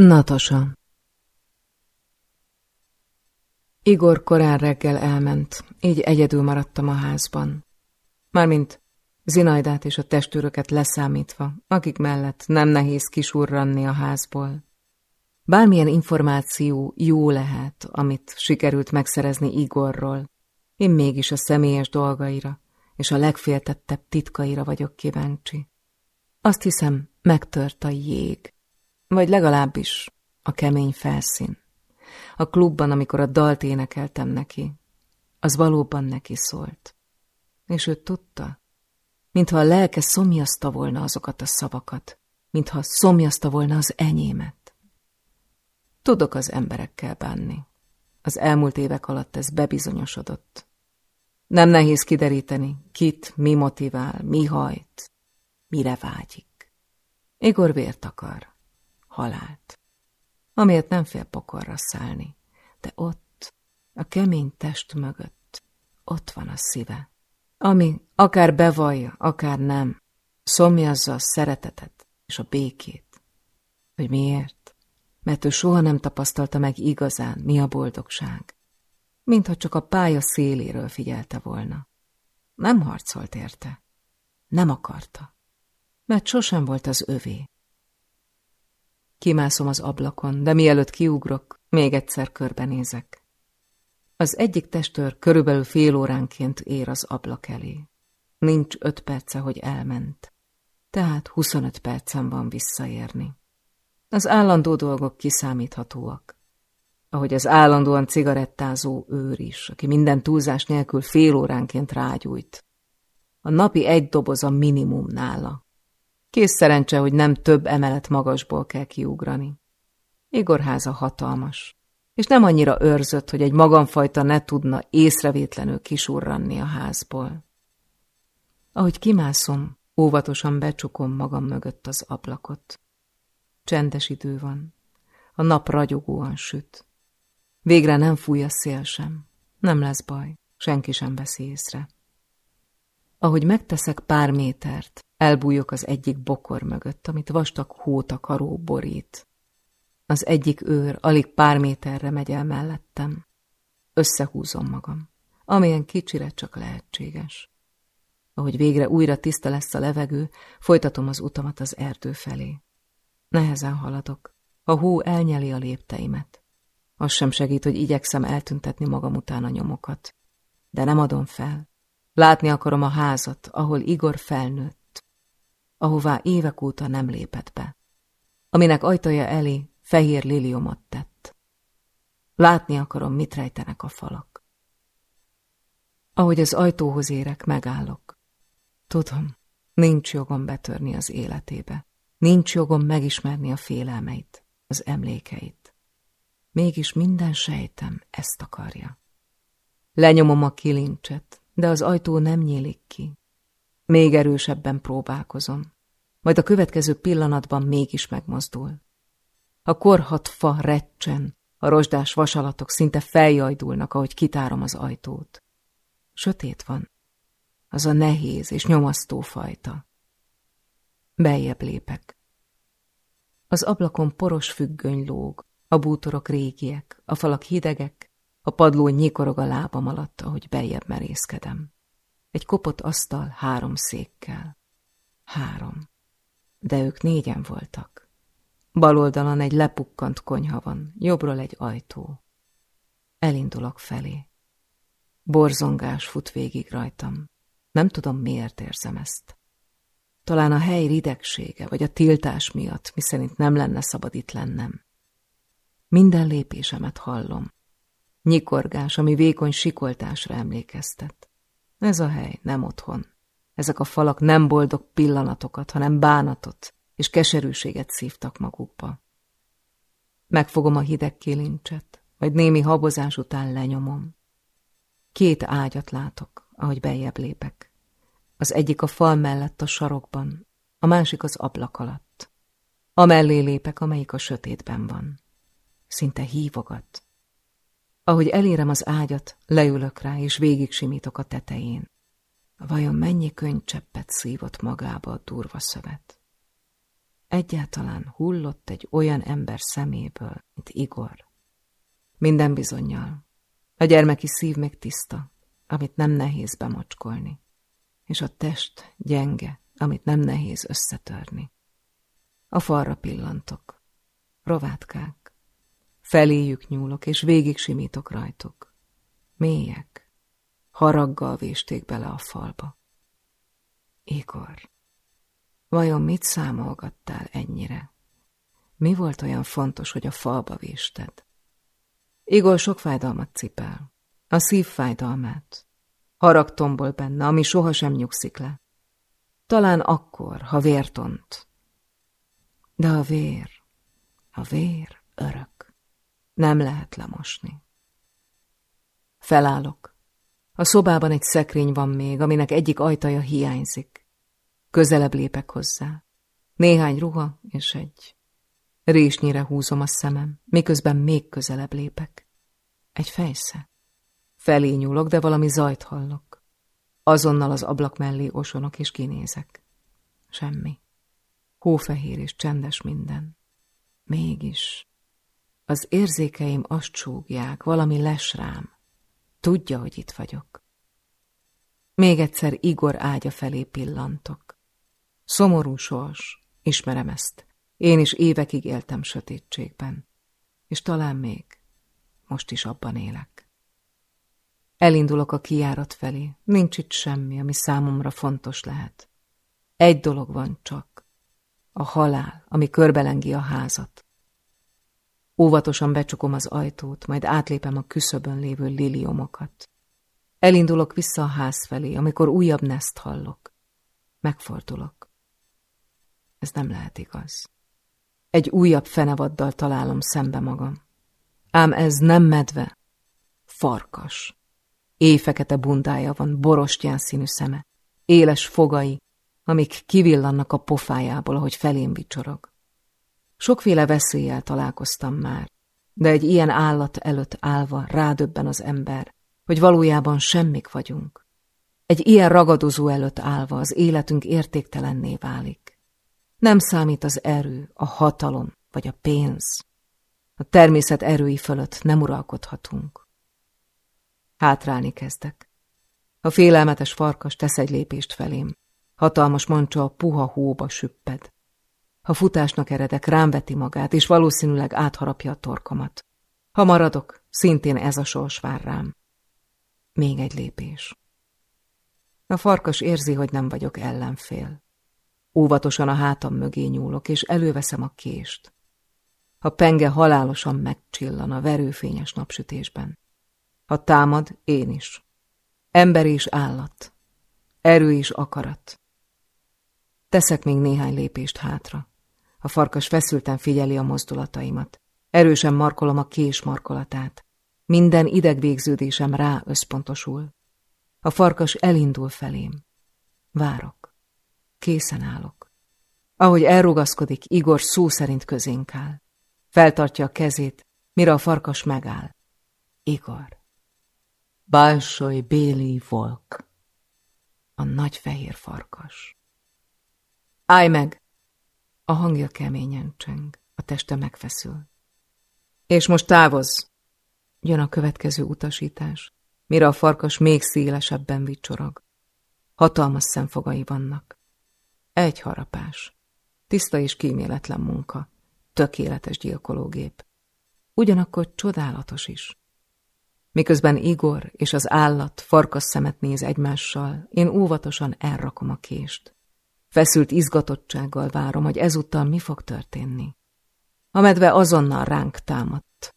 Natasa Igor korán reggel elment, így egyedül maradtam a házban. Mármint Zinajdát és a testőröket leszámítva, akik mellett nem nehéz kisurranni a házból. Bármilyen információ jó lehet, amit sikerült megszerezni Igorról, én mégis a személyes dolgaira és a legféltettebb titkaira vagyok kíváncsi. Azt hiszem, megtört a jég, vagy legalábbis a kemény felszín. A klubban, amikor a dalt énekeltem neki, az valóban neki szólt. És ő tudta, mintha a lelke szomjazta volna azokat a szavakat, mintha szomjazta volna az enyémet. Tudok az emberekkel bánni. Az elmúlt évek alatt ez bebizonyosodott. Nem nehéz kideríteni, kit, mi motivál, mi hajt, mire vágyik. Igor vért akar, halált, amiért nem fél pokorra szállni, de ott, a kemény test mögött, ott van a szíve, ami akár bevallja, akár nem, szomjazza a szeretetet és a békét. Hogy miért? Mert ő soha nem tapasztalta meg igazán, mi a boldogság mintha csak a pálya széléről figyelte volna. Nem harcolt érte. Nem akarta. Mert sosem volt az övé. Kimászom az ablakon, de mielőtt kiugrok, még egyszer körbenézek. Az egyik testőr körülbelül fél óránként ér az ablak elé. Nincs öt perce, hogy elment. Tehát 25 percen van visszaérni. Az állandó dolgok kiszámíthatóak ahogy az állandóan cigarettázó őr is, aki minden túlzás nélkül fél óránként rágyújt. A napi egy doboz a minimum nála. Kész szerencse, hogy nem több emelet magasból kell kiugrani. Igor háza hatalmas, és nem annyira őrzött, hogy egy magamfajta ne tudna észrevétlenül kisurranni a házból. Ahogy kimászom, óvatosan becsukom magam mögött az ablakot. Csendes idő van, a nap ragyogóan süt. Végre nem fúj a szél sem. Nem lesz baj, senki sem veszi észre. Ahogy megteszek pár métert, elbújok az egyik bokor mögött, amit vastag hótakaró borít. Az egyik őr alig pár méterre megy el mellettem. Összehúzom magam, amilyen kicsire csak lehetséges. Ahogy végre újra tiszta lesz a levegő, folytatom az utamat az erdő felé. Nehezen haladok, a hó elnyeli a lépteimet. Az sem segít, hogy igyekszem eltüntetni magam után a nyomokat. De nem adom fel. Látni akarom a házat, ahol Igor felnőtt, ahová évek óta nem lépett be, aminek ajtaja elé fehér liliomot tett. Látni akarom, mit rejtenek a falak. Ahogy az ajtóhoz érek, megállok. Tudom, nincs jogom betörni az életébe. Nincs jogom megismerni a félelmeit, az emlékeit. Mégis minden sejtem ezt akarja. Lenyomom a kilincset, de az ajtó nem nyílik ki. Még erősebben próbálkozom. Majd a következő pillanatban mégis megmozdul. A korhat fa recsen, a rozsdás vasalatok szinte feljajdulnak, ahogy kitárom az ajtót. Sötét van. Az a nehéz és nyomasztó fajta. Beljebb lépek. Az ablakon poros függöny lóg, a bútorok régiek, a falak hidegek, a padló nyikorog a lábam alatt, ahogy beljebb merészkedem. Egy kopott asztal három székkel. Három. De ők négyen voltak. Bal oldalon egy lepukkant konyha van, jobbról egy ajtó. Elindulok felé. Borzongás fut végig rajtam. Nem tudom, miért érzem ezt. Talán a hely ridegsége, vagy a tiltás miatt, miszerint nem lenne szabad itt lennem. Minden lépésemet hallom. Nyikorgás, ami vékony sikoltásra emlékeztet. Ez a hely nem otthon. Ezek a falak nem boldog pillanatokat, hanem bánatot és keserűséget szívtak magukba. Megfogom a hideg kilincset, majd némi habozás után lenyomom. Két ágyat látok, ahogy beljebb lépek. Az egyik a fal mellett a sarokban, a másik az ablak alatt. A mellé lépek, amelyik a sötétben van szinte hívogat. Ahogy elérem az ágyat, leülök rá, és végig simítok a tetején. Vajon mennyi könycseppet szívott magába a durva szövet? egyáltalán hullott egy olyan ember szeméből, mint Igor. Minden bizonyal. A gyermeki szív még tiszta, amit nem nehéz bemocskolni, és a test gyenge, amit nem nehéz összetörni. A falra pillantok. Rovátkák. Feléjük nyúlok, és végig simítok rajtuk. Mélyek. Haraggal vésték bele a falba. Igor, vajon mit számolgattál ennyire? Mi volt olyan fontos, hogy a falba vésted? Igor sok fájdalmat cipel. A szív fájdalmát. Harag tombol benne, ami sohasem nyugszik le. Talán akkor, ha vértont. De a vér, a vér örök. Nem lehet lemosni. Felállok. A szobában egy szekrény van még, aminek egyik ajtaja hiányzik. Közelebb lépek hozzá. Néhány ruha és egy. Résnyire húzom a szemem, miközben még közelebb lépek. Egy fejsze. Felé nyúlok, de valami zajt hallok. Azonnal az ablak mellé osonok és kinézek. Semmi. Hófehér és csendes minden. Mégis. Az érzékeim azt súgják, valami les rám. Tudja, hogy itt vagyok. Még egyszer Igor ágya felé pillantok. Szomorú sors, ismerem ezt. Én is évekig éltem sötétségben. És talán még most is abban élek. Elindulok a kijárat felé. Nincs itt semmi, ami számomra fontos lehet. Egy dolog van csak. A halál, ami körbelengi a házat. Óvatosan becsukom az ajtót, majd átlépem a küszöbön lévő liliomokat. Elindulok vissza a ház felé, amikor újabb neszt hallok. Megfordulok. Ez nem lehet igaz. Egy újabb fenevaddal találom szembe magam. Ám ez nem medve, farkas. Éjfekete bundája van, borostyán színű szeme, éles fogai, amik kivillannak a pofájából, ahogy felém vicsorog. Sokféle veszéllyel találkoztam már, de egy ilyen állat előtt állva rádöbben az ember, hogy valójában semmik vagyunk. Egy ilyen ragadozó előtt állva az életünk értéktelenné válik. Nem számít az erő, a hatalom vagy a pénz. A természet erői fölött nem uralkodhatunk. Hátrálni kezdek. A félelmetes farkas tesz egy lépést felém. Hatalmas mancsa a puha hóba süpped. Ha futásnak eredek, rám veti magát, és valószínűleg átharapja a torkomat. Ha maradok, szintén ez a sors vár rám. Még egy lépés. A farkas érzi, hogy nem vagyok ellenfél. Óvatosan a hátam mögé nyúlok, és előveszem a kést. A penge halálosan megcsillan a verőfényes napsütésben. Ha támad, én is. Ember és állat. Erő és akarat. Teszek még néhány lépést hátra. A farkas feszülten figyeli a mozdulataimat. Erősen markolom a kés markolatát. Minden idegvégződésem rá összpontosul. A farkas elindul felém. Várok. Készen állok. Ahogy elrugaszkodik, Igor szó szerint közénk áll. Feltartja a kezét, mire a farkas megáll. Igor. Balsoly Béli Volk. A nagy fehér farkas. Állj meg! A hangja keményen cseng, a teste megfeszül. És most távozz! Jön a következő utasítás, mire a farkas még szélesebben vicsorog. Hatalmas szemfogai vannak. Egy harapás. Tiszta és kíméletlen munka. Tökéletes gyilkológép. Ugyanakkor csodálatos is. Miközben Igor és az állat farkas szemet néz egymással, én óvatosan elrakom a kést. Feszült izgatottsággal várom, hogy ezúttal mi fog történni. A medve azonnal ránk támadt.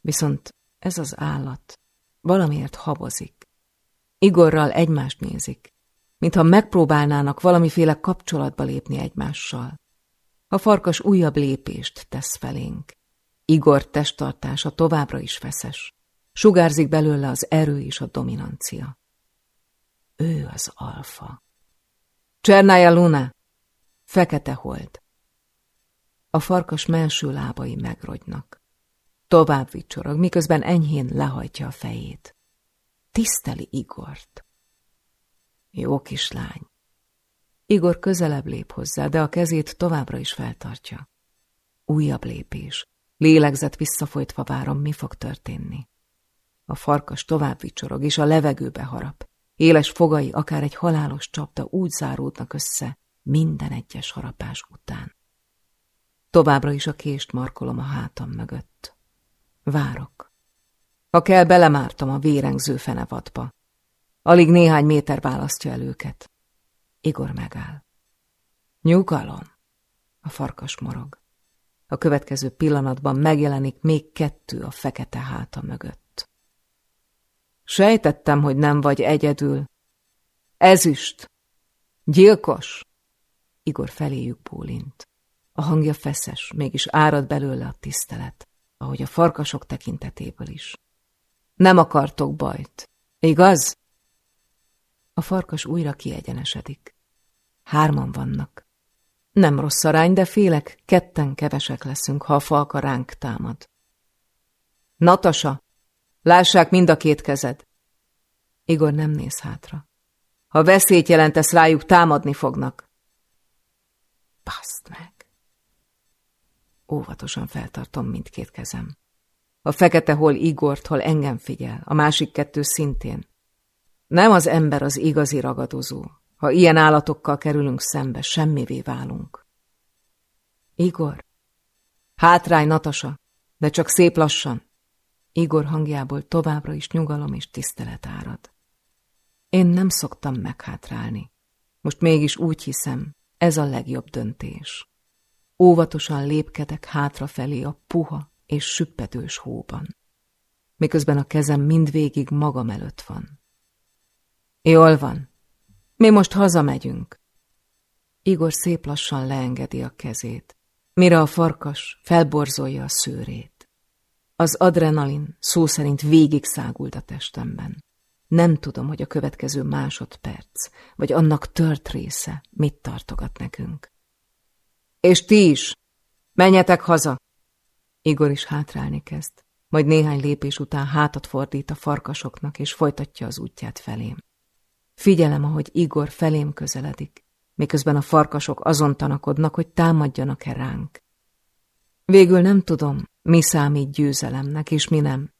Viszont ez az állat valamiért habozik. Igorral egymást nézik, mintha megpróbálnának valamiféle kapcsolatba lépni egymással. A farkas újabb lépést tesz felénk. Igor testtartása továbbra is feszes. Sugárzik belőle az erő és a dominancia. Ő az alfa. Csernája Luna! Fekete hold. A farkas melső lábai megrogynak. Tovább vicsorog, miközben enyhén lehajtja a fejét. Tiszteli Igort. Jó kislány. Igor közelebb lép hozzá, de a kezét továbbra is feltartja. Újabb lépés. Lélegzet visszafolytva várom, mi fog történni. A farkas tovább vicsorog, és a levegőbe harap. Éles fogai, akár egy halálos csapda úgy záródnak össze minden egyes harapás után. Továbbra is a kést markolom a hátam mögött. Várok. Ha kell, belemártam a vérengző fenevadba. Alig néhány méter választja el őket. Igor megáll. Nyugalom. A farkas morog. A következő pillanatban megjelenik még kettő a fekete háta mögött. Sejtettem, hogy nem vagy egyedül. Ezüst! Gyilkos! Igor feléjük bólint. A hangja feszes, mégis árad belőle a tisztelet, ahogy a farkasok tekintetéből is. Nem akartok bajt, igaz? A farkas újra kiegyenesedik. Hárman vannak. Nem rossz arány, de félek, ketten kevesek leszünk, ha a falka ránk támad. Natasa, lássák mind a két kezed. Igor nem néz hátra. Ha veszélyt jelentesz rájuk, támadni fognak. Baszd meg! Óvatosan feltartom mindkét kezem. A fekete hol Igort, hol engem figyel, a másik kettő szintén. Nem az ember az igazi ragadozó. Ha ilyen állatokkal kerülünk szembe, semmivé válunk. Igor? Hátrány, Natasa, de csak szép lassan. Igor hangjából továbbra is nyugalom és tisztelet árad. Én nem szoktam meghátrálni. Most mégis úgy hiszem, ez a legjobb döntés. Óvatosan lépkedek hátrafelé a puha és süppedős hóban, miközben a kezem mindvégig magam előtt van. Jól van, mi most hazamegyünk. Igor szép lassan leengedi a kezét, mire a farkas felborzolja a szőrét. Az adrenalin szó szerint végig szágult a testemben. Nem tudom, hogy a következő másodperc, vagy annak tört része mit tartogat nekünk. És ti is! Menjetek haza! Igor is hátrálni kezd, majd néhány lépés után hátat fordít a farkasoknak, és folytatja az útját felém. Figyelem, ahogy Igor felém közeledik, miközben a farkasok azon tanakodnak, hogy támadjanak-e ránk. Végül nem tudom, mi számít győzelemnek, és mi nem,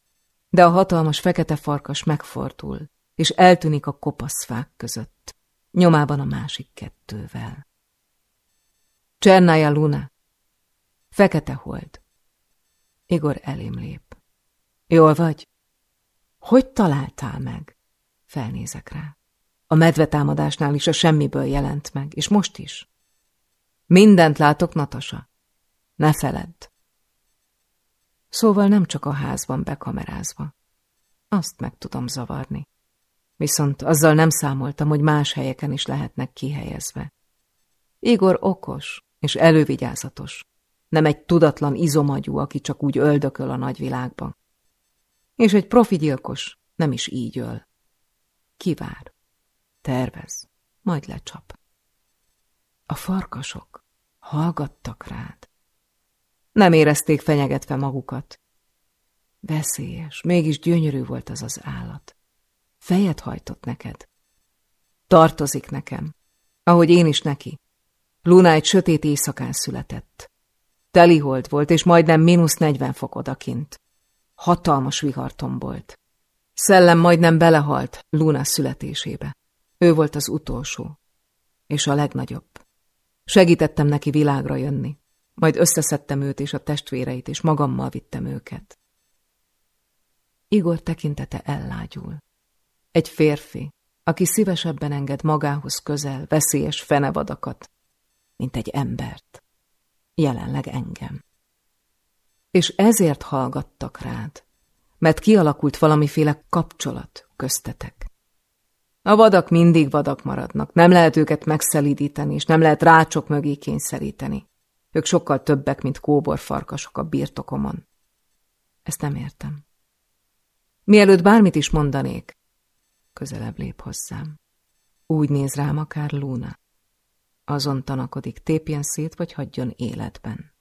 de a hatalmas fekete farkas megfordul, és eltűnik a kopasz fák között, nyomában a másik kettővel. Csernája Luna. Fekete hold. Igor elém lép. Jól vagy? Hogy találtál meg? Felnézek rá. A medvetámadásnál is a semmiből jelent meg, és most is. Mindent látok, Natasa. Ne feledd. Szóval nem csak a házban bekamerázva. Azt meg tudom zavarni. Viszont azzal nem számoltam, hogy más helyeken is lehetnek kihelyezve. Igor okos, és elővigyázatos. Nem egy tudatlan izomagyú, aki csak úgy öldököl a nagyvilágban. És egy profi gyilkos nem is így öl. Kivár, tervez, majd lecsap. A farkasok hallgattak rád. Nem érezték fenyegetve magukat. Veszélyes, mégis gyönyörű volt az az állat. Fejet hajtott neked. Tartozik nekem, ahogy én is neki. Luna egy sötét éjszakán született. Telihold volt, és majdnem mínusz negyven fok odakint. Hatalmas vihar tombolt. Szellem majdnem belehalt Luna születésébe. Ő volt az utolsó, és a legnagyobb. Segítettem neki világra jönni, majd összeszedtem őt és a testvéreit, és magammal vittem őket. Igor tekintete ellágyul. Egy férfi, aki szívesebben enged magához közel veszélyes fenevadakat, mint egy embert, jelenleg engem. És ezért hallgattak rád, mert kialakult valamiféle kapcsolat köztetek. A vadak mindig vadak maradnak, nem lehet őket megszelídíteni, és nem lehet rácsok mögé kényszeríteni. Ők sokkal többek, mint kóborfarkasok a birtokomon. Ezt nem értem. Mielőtt bármit is mondanék, közelebb lép hozzám. Úgy néz rám akár Luna. Azon tanakodik, tépjen szét, vagy hagyjon életben.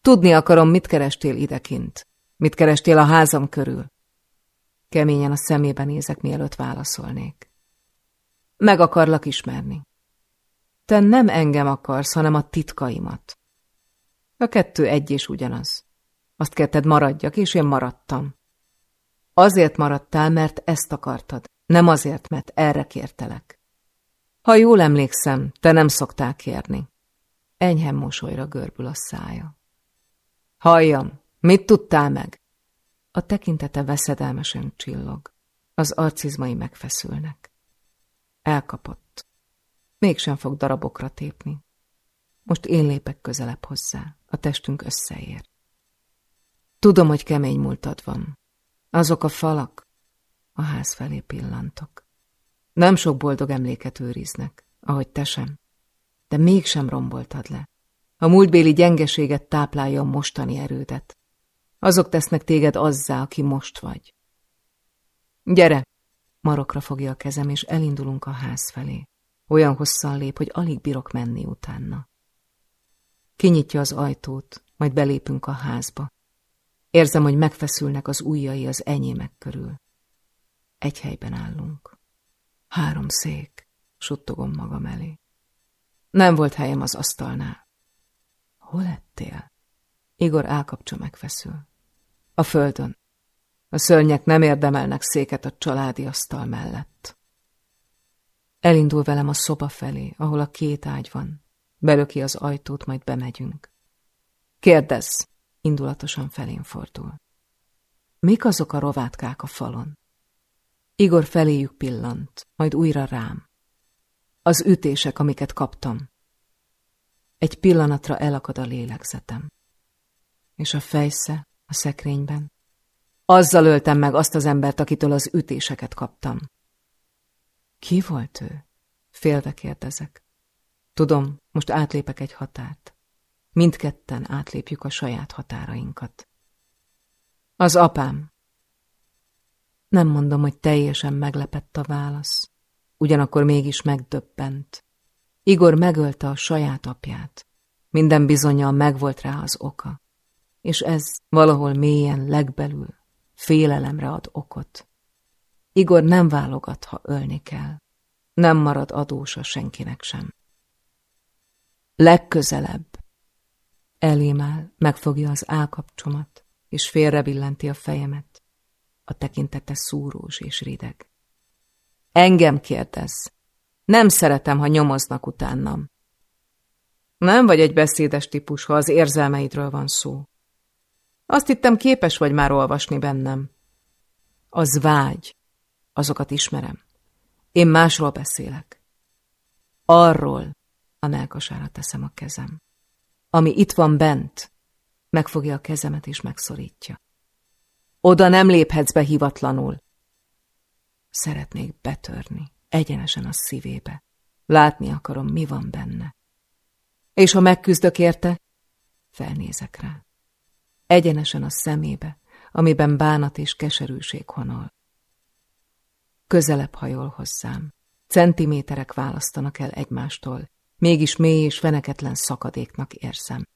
Tudni akarom, mit kerestél idekint. Mit kerestél a házam körül. Keményen a szemébe nézek, mielőtt válaszolnék. Meg akarlak ismerni. Te nem engem akarsz, hanem a titkaimat. A kettő egy és ugyanaz. Azt kérted maradjak, és én maradtam. Azért maradtál, mert ezt akartad, nem azért, mert erre kértelek. Ha jól emlékszem, te nem szoktál kérni. Enyhem mosolyra görbül a szája. Halljam, mit tudtál meg? A tekintete veszedelmesen csillog. Az arcizmai megfeszülnek. Elkapott. Mégsem fog darabokra tépni. Most én lépek közelebb hozzá. A testünk összeér. Tudom, hogy kemény múltad van. Azok a falak. A ház felé pillantok. Nem sok boldog emléket őriznek, ahogy te sem. De mégsem romboltad le. A múltbéli gyengeséget táplálja a mostani erődet. Azok tesznek téged azzá, aki most vagy. Gyere! Marokra fogja a kezem, és elindulunk a ház felé. Olyan hosszan lép, hogy alig bírok menni utána. Kinyitja az ajtót, majd belépünk a házba. Érzem, hogy megfeszülnek az ujjai az enyémek körül. Egy helyben állunk. Három szék, suttogom magam elé. Nem volt helyem az asztalnál. Hol lettél? Igor állkapcsa megfeszül. A földön. A szörnyek nem érdemelnek széket a családi asztal mellett. Elindul velem a szoba felé, ahol a két ágy van. Belöki az ajtót, majd bemegyünk. Kérdezz! Indulatosan felén fordul. Mik azok a rovátkák a falon? Igor feléjük pillant, majd újra rám. Az ütések, amiket kaptam. Egy pillanatra elakad a lélegzetem. És a fejsze a szekrényben. Azzal öltem meg azt az embert, akitől az ütéseket kaptam. Ki volt ő? Félve kérdezek. Tudom, most átlépek egy határt. Mindketten átlépjük a saját határainkat. Az apám. Nem mondom, hogy teljesen meglepett a válasz. Ugyanakkor mégis megdöbbent. Igor megölte a saját apját. Minden bizonyal megvolt rá az oka. És ez valahol mélyen, legbelül, félelemre ad okot. Igor nem válogat, ha ölni kell. Nem marad adósa senkinek sem. Legközelebb. Elém áll, megfogja az állkapcsomat, és félrebillenti a fejemet. A tekintete szúrós és rideg. Engem kérdez. Nem szeretem, ha nyomoznak utánam. Nem vagy egy beszédes típus, ha az érzelmeidről van szó. Azt hittem, képes vagy már olvasni bennem. Az vágy. Azokat ismerem. Én másról beszélek. Arról, a melkasára teszem a kezem. Ami itt van bent, megfogja a kezemet és megszorítja. Oda nem léphetsz be hivatlanul. Szeretnék betörni, egyenesen a szívébe. Látni akarom, mi van benne. És ha megküzdök érte, felnézek rá. Egyenesen a szemébe, amiben bánat és keserűség honol. Közelebb hajol hozzám. Centiméterek választanak el egymástól, mégis mély és feneketlen szakadéknak érzem.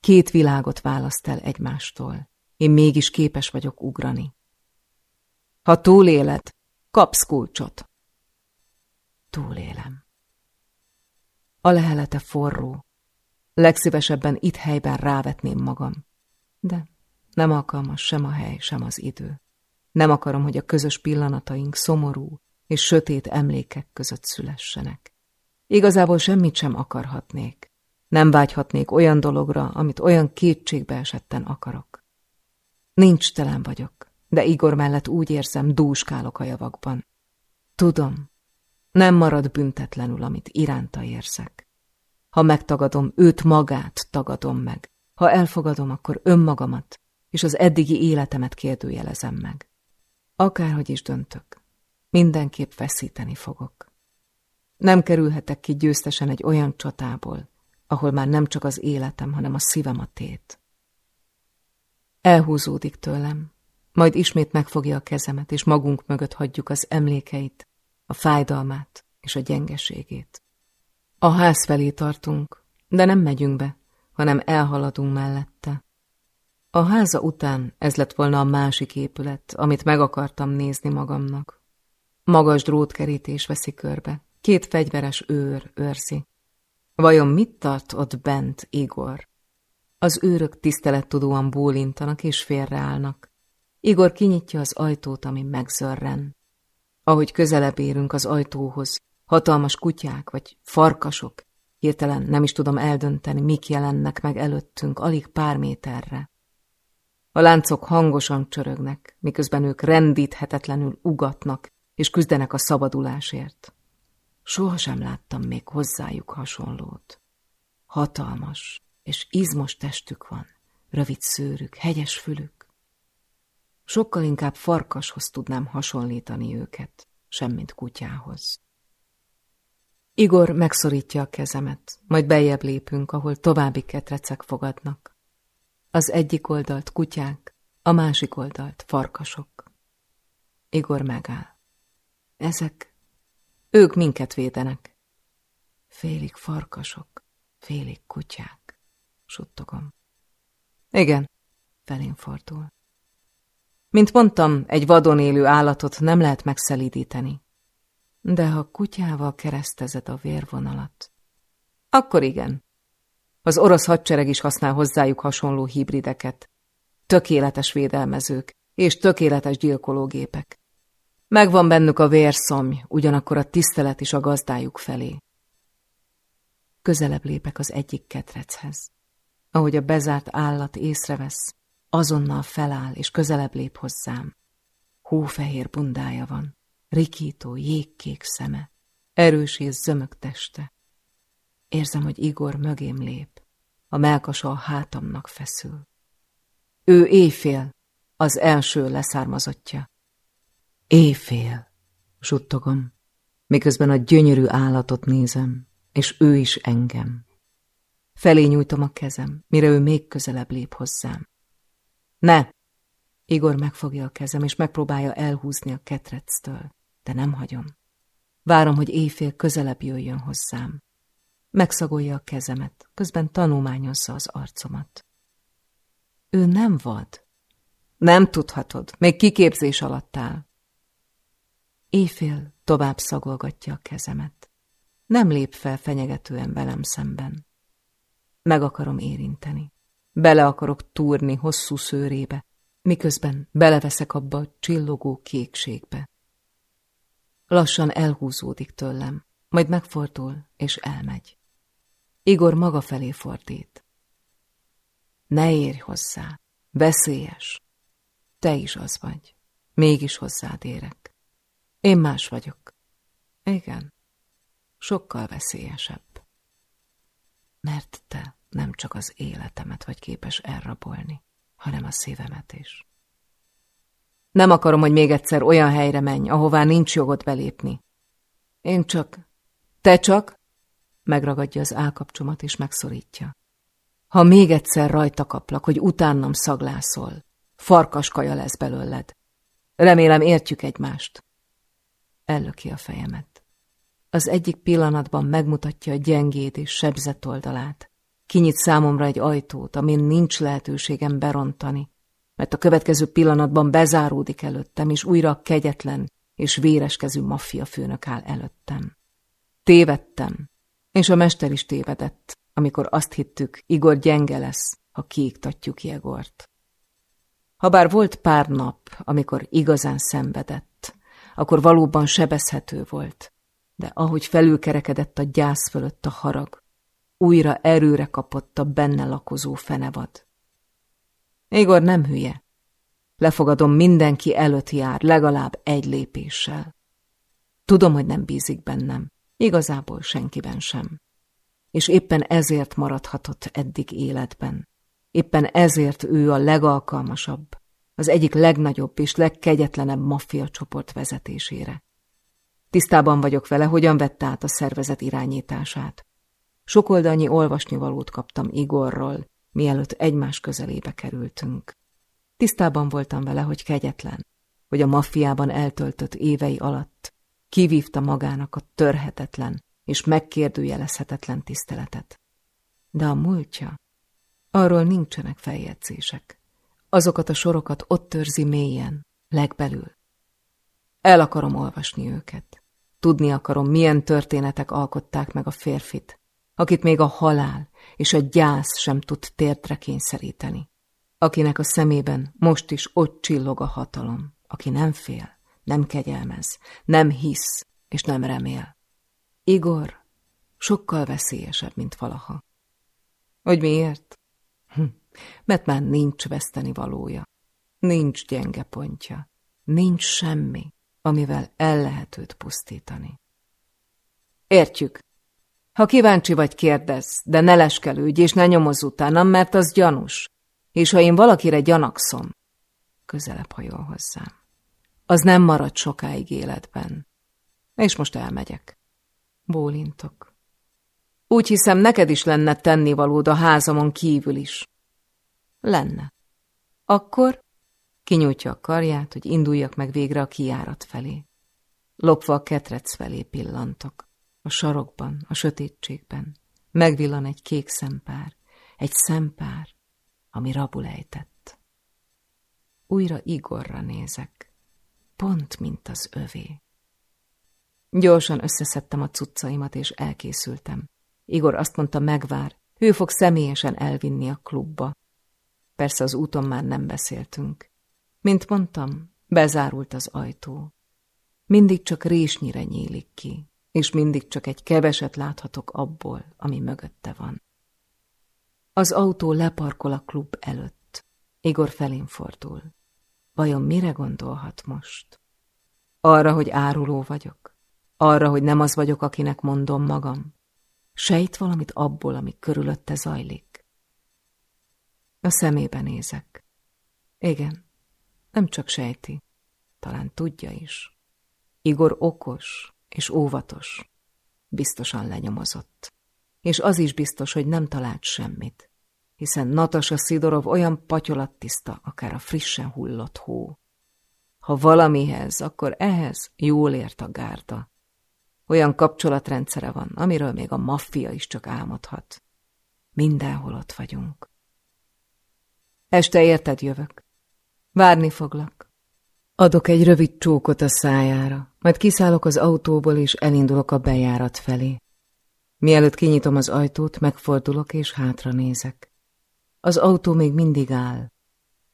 Két világot választ el egymástól, én mégis képes vagyok ugrani. Ha túléled, kapsz kulcsot. Túlélem. A lehelete forró. Legszívesebben itt helyben rávetném magam. De nem alkalmas sem a hely, sem az idő. Nem akarom, hogy a közös pillanataink szomorú és sötét emlékek között szülessenek. Igazából semmit sem akarhatnék. Nem vágyhatnék olyan dologra, amit olyan kétségbe esetten akarok. Nincs telen vagyok, de Igor mellett úgy érzem, dúskálok a javakban. Tudom, nem marad büntetlenül, amit iránta érzek. Ha megtagadom, őt magát tagadom meg. Ha elfogadom, akkor önmagamat és az eddigi életemet kérdőjelezem meg. Akárhogy is döntök, mindenképp veszíteni fogok. Nem kerülhetek ki győztesen egy olyan csatából, ahol már nem csak az életem, hanem a szívem a tét. Elhúzódik tőlem, majd ismét megfogja a kezemet, és magunk mögött hagyjuk az emlékeit, a fájdalmát és a gyengeségét. A ház felé tartunk, de nem megyünk be, hanem elhaladunk mellette. A háza után ez lett volna a másik épület, amit meg akartam nézni magamnak. Magas drótkerítés veszi körbe, Két fegyveres őr őrzi. Vajon mit tart ott bent Igor? Az őrök tisztelettudóan bólintanak és félreállnak. Igor kinyitja az ajtót, ami megzörren. Ahogy közelebb érünk az ajtóhoz, hatalmas kutyák vagy farkasok, hirtelen nem is tudom eldönteni, mik jelennek meg előttünk, alig pár méterre. A láncok hangosan csörögnek, miközben ők rendíthetetlenül ugatnak, és küzdenek a szabadulásért. Sohasem láttam még hozzájuk hasonlót. Hatalmas és izmos testük van, rövid szőrük, hegyes fülük. Sokkal inkább farkashoz tudnám hasonlítani őket, semmint kutyához. Igor megszorítja a kezemet, majd beljebb lépünk, ahol további ketrecek fogadnak. Az egyik oldalt kutyák, a másik oldalt farkasok. Igor megáll. Ezek, ők minket védenek. Félig farkasok, félig kutyák, suttogom. Igen, felén fordul. Mint mondtam, egy vadon élő állatot nem lehet megszelídíteni. De ha kutyával keresztezed a vérvonalat, akkor igen. Az orosz hadsereg is használ hozzájuk hasonló hibrideket. Tökéletes védelmezők és tökéletes gyilkológépek. Megvan bennük a vérszomj, ugyanakkor a tisztelet is a gazdájuk felé. Közelebb lépek az egyik ketrechez. Ahogy a bezárt állat észrevesz, azonnal feláll és közelebb lép hozzám. Hófehér bundája van, rikító, jégkék szeme, erős és zömök teste. Érzem, hogy Igor mögém lép, a melkasa a hátamnak feszül. Ő éjfél, az első leszármazottja. Éjfél, suttogom, miközben a gyönyörű állatot nézem, és ő is engem. Felé nyújtom a kezem, mire ő még közelebb lép hozzám. Ne! Igor megfogja a kezem, és megpróbálja elhúzni a ketrectől, de nem hagyom. Várom, hogy éjfél közelebb jöjjön hozzám. Megszagolja a kezemet, közben tanulmányozza az arcomat. Ő nem vad. Nem tudhatod, még kiképzés alatt áll. Éjfél tovább szagolgatja a kezemet. Nem lép fel fenyegetően velem szemben. Meg akarom érinteni. Bele akarok túrni hosszú szőrébe, miközben beleveszek abba a csillogó kékségbe. Lassan elhúzódik tőlem, majd megfordul és elmegy. Igor maga felé fordít. Ne érj hozzá, veszélyes. Te is az vagy, mégis hozzád érek. Én más vagyok. Igen, sokkal veszélyesebb. Mert te nem csak az életemet vagy képes elrabolni, hanem a szívemet is. Nem akarom, hogy még egyszer olyan helyre menj, ahová nincs jogod belépni. Én csak... Te csak... Megragadja az állkapcsomat és megszorítja. Ha még egyszer rajta kaplak, hogy utánam szaglászol, farkaskaja lesz belőled. Remélem értjük egymást. Ellöki a fejemet. Az egyik pillanatban megmutatja a gyengéd és sebzett oldalát. Kinyit számomra egy ajtót, amin nincs lehetőségem berontani, mert a következő pillanatban bezáródik előttem, és újra kegyetlen és véreskezű maffia főnök áll előttem. Tévedtem, és a mester is tévedett, amikor azt hittük, Igor gyenge lesz, ha kiiktatjuk Jegort. Habár volt pár nap, amikor igazán szenvedett, akkor valóban sebezhető volt, de ahogy felülkerekedett a gyász fölött a harag, újra erőre kapott a benne lakozó fenevad. Igor nem hülye. Lefogadom, mindenki előtt jár, legalább egy lépéssel. Tudom, hogy nem bízik bennem, igazából senkiben sem. És éppen ezért maradhatott eddig életben. Éppen ezért ő a legalkalmasabb, az egyik legnagyobb és legkegyetlenebb maffia csoport vezetésére. Tisztában vagyok vele, hogyan vette át a szervezet irányítását. Sokoldalnyi olvasnivalót kaptam Igorról, mielőtt egymás közelébe kerültünk. Tisztában voltam vele, hogy kegyetlen, hogy a maffiában eltöltött évei alatt kivívta magának a törhetetlen és megkérdőjelezhetetlen tiszteletet. De a múltja, arról nincsenek feljegyzések. Azokat a sorokat ott törzi mélyen, legbelül. El akarom olvasni őket. Tudni akarom, milyen történetek alkották meg a férfit, akit még a halál és a gyász sem tud térdre kényszeríteni, akinek a szemében most is ott csillog a hatalom, aki nem fél, nem kegyelmez, nem hisz és nem remél. Igor sokkal veszélyesebb, mint valaha. Hogy miért? Hm, mert már nincs veszteni valója, nincs gyenge pontja, nincs semmi, amivel el lehet őt pusztítani. Értjük. Ha kíváncsi vagy, kérdezz, de ne leskelődj, és ne nyomozz utánam, mert az gyanús. És ha én valakire gyanakszom, közelebb hajol hozzám, az nem marad sokáig életben. És most elmegyek. Bólintok. Úgy hiszem, neked is lenne tennivalód a házamon kívül is. Lenne. Akkor kinyújtja a karját, hogy induljak meg végre a kiárat felé. Lopva a ketrec felé pillantok. A sarokban, a sötétségben megvillan egy kék szempár, egy szempár, ami rabul ejtett. Újra Igorra nézek, pont mint az övé. Gyorsan összeszedtem a cuccaimat, és elkészültem. Igor azt mondta, megvár, ő fog személyesen elvinni a klubba. Persze az úton már nem beszéltünk. Mint mondtam, bezárult az ajtó. Mindig csak résnyire nyílik ki, és mindig csak egy keveset láthatok abból, ami mögötte van. Az autó leparkol a klub előtt. Igor felén fordul. Vajon mire gondolhat most? Arra, hogy áruló vagyok? Arra, hogy nem az vagyok, akinek mondom magam? Sejt valamit abból, ami körülötte zajlik? A szemébe nézek. Igen, nem csak sejti, talán tudja is. Igor okos és óvatos, biztosan lenyomozott. És az is biztos, hogy nem talált semmit, hiszen Natasa Szidorov olyan patyolattiszta, akár a frissen hullott hó. Ha valamihez, akkor ehhez jól ért a gárda. Olyan kapcsolatrendszere van, amiről még a maffia is csak álmodhat. Mindenhol ott vagyunk. Este érted jövök. Várni foglak. Adok egy rövid csókot a szájára, majd kiszállok az autóból, és elindulok a bejárat felé. Mielőtt kinyitom az ajtót, megfordulok, és hátra nézek. Az autó még mindig áll,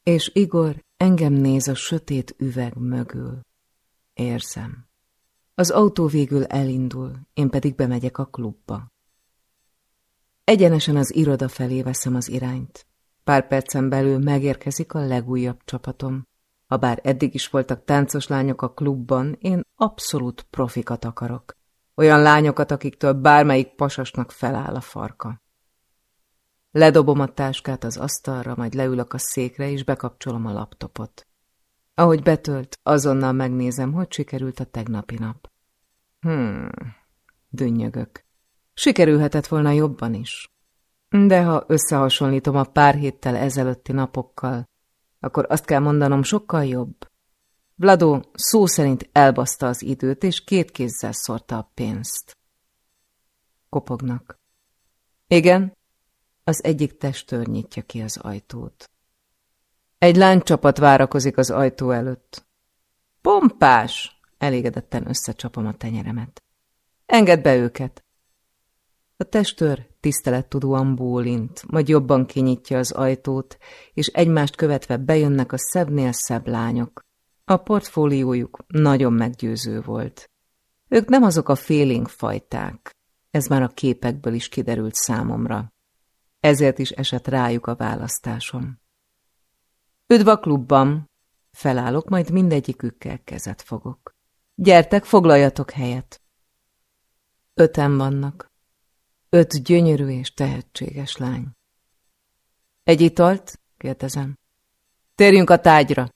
és Igor engem néz a sötét üveg mögül. Érzem. Az autó végül elindul, én pedig bemegyek a klubba. Egyenesen az iroda felé veszem az irányt. Pár percen belül megérkezik a legújabb csapatom. Habár eddig is voltak táncos lányok a klubban, én abszolút profikat akarok. Olyan lányokat, akiktől bármelyik pasasnak feláll a farka. Ledobom a táskát az asztalra, majd leülök a székre, és bekapcsolom a laptopot. Ahogy betölt, azonnal megnézem, hogy sikerült a tegnapi nap. Hmm, dünnyögök. Sikerülhetett volna jobban is. De ha összehasonlítom a pár héttel ezelőtti napokkal, akkor azt kell mondanom sokkal jobb. Vladó szó szerint elbaszta az időt, és két kézzel szórta a pénzt. Kopognak. Igen, az egyik testőr nyitja ki az ajtót. Egy lánycsapat várakozik az ajtó előtt. Pompás! Elégedetten összecsapom a tenyeremet. Engedd be őket! A testőr tisztelettudóan bólint, majd jobban kinyitja az ajtót, és egymást követve bejönnek a szebbnél szebb lányok. A portfóliójuk nagyon meggyőző volt. Ők nem azok a félénk fajták, ez már a képekből is kiderült számomra. Ezért is esett rájuk a választásom. Üdv a klubban! Felállok, majd mindegyikükkel kezet fogok. Gyertek, foglaljatok helyet! Öten vannak. Öt gyönyörű és tehetséges lány. Egy italt? kérdezem. Térjünk a tájra,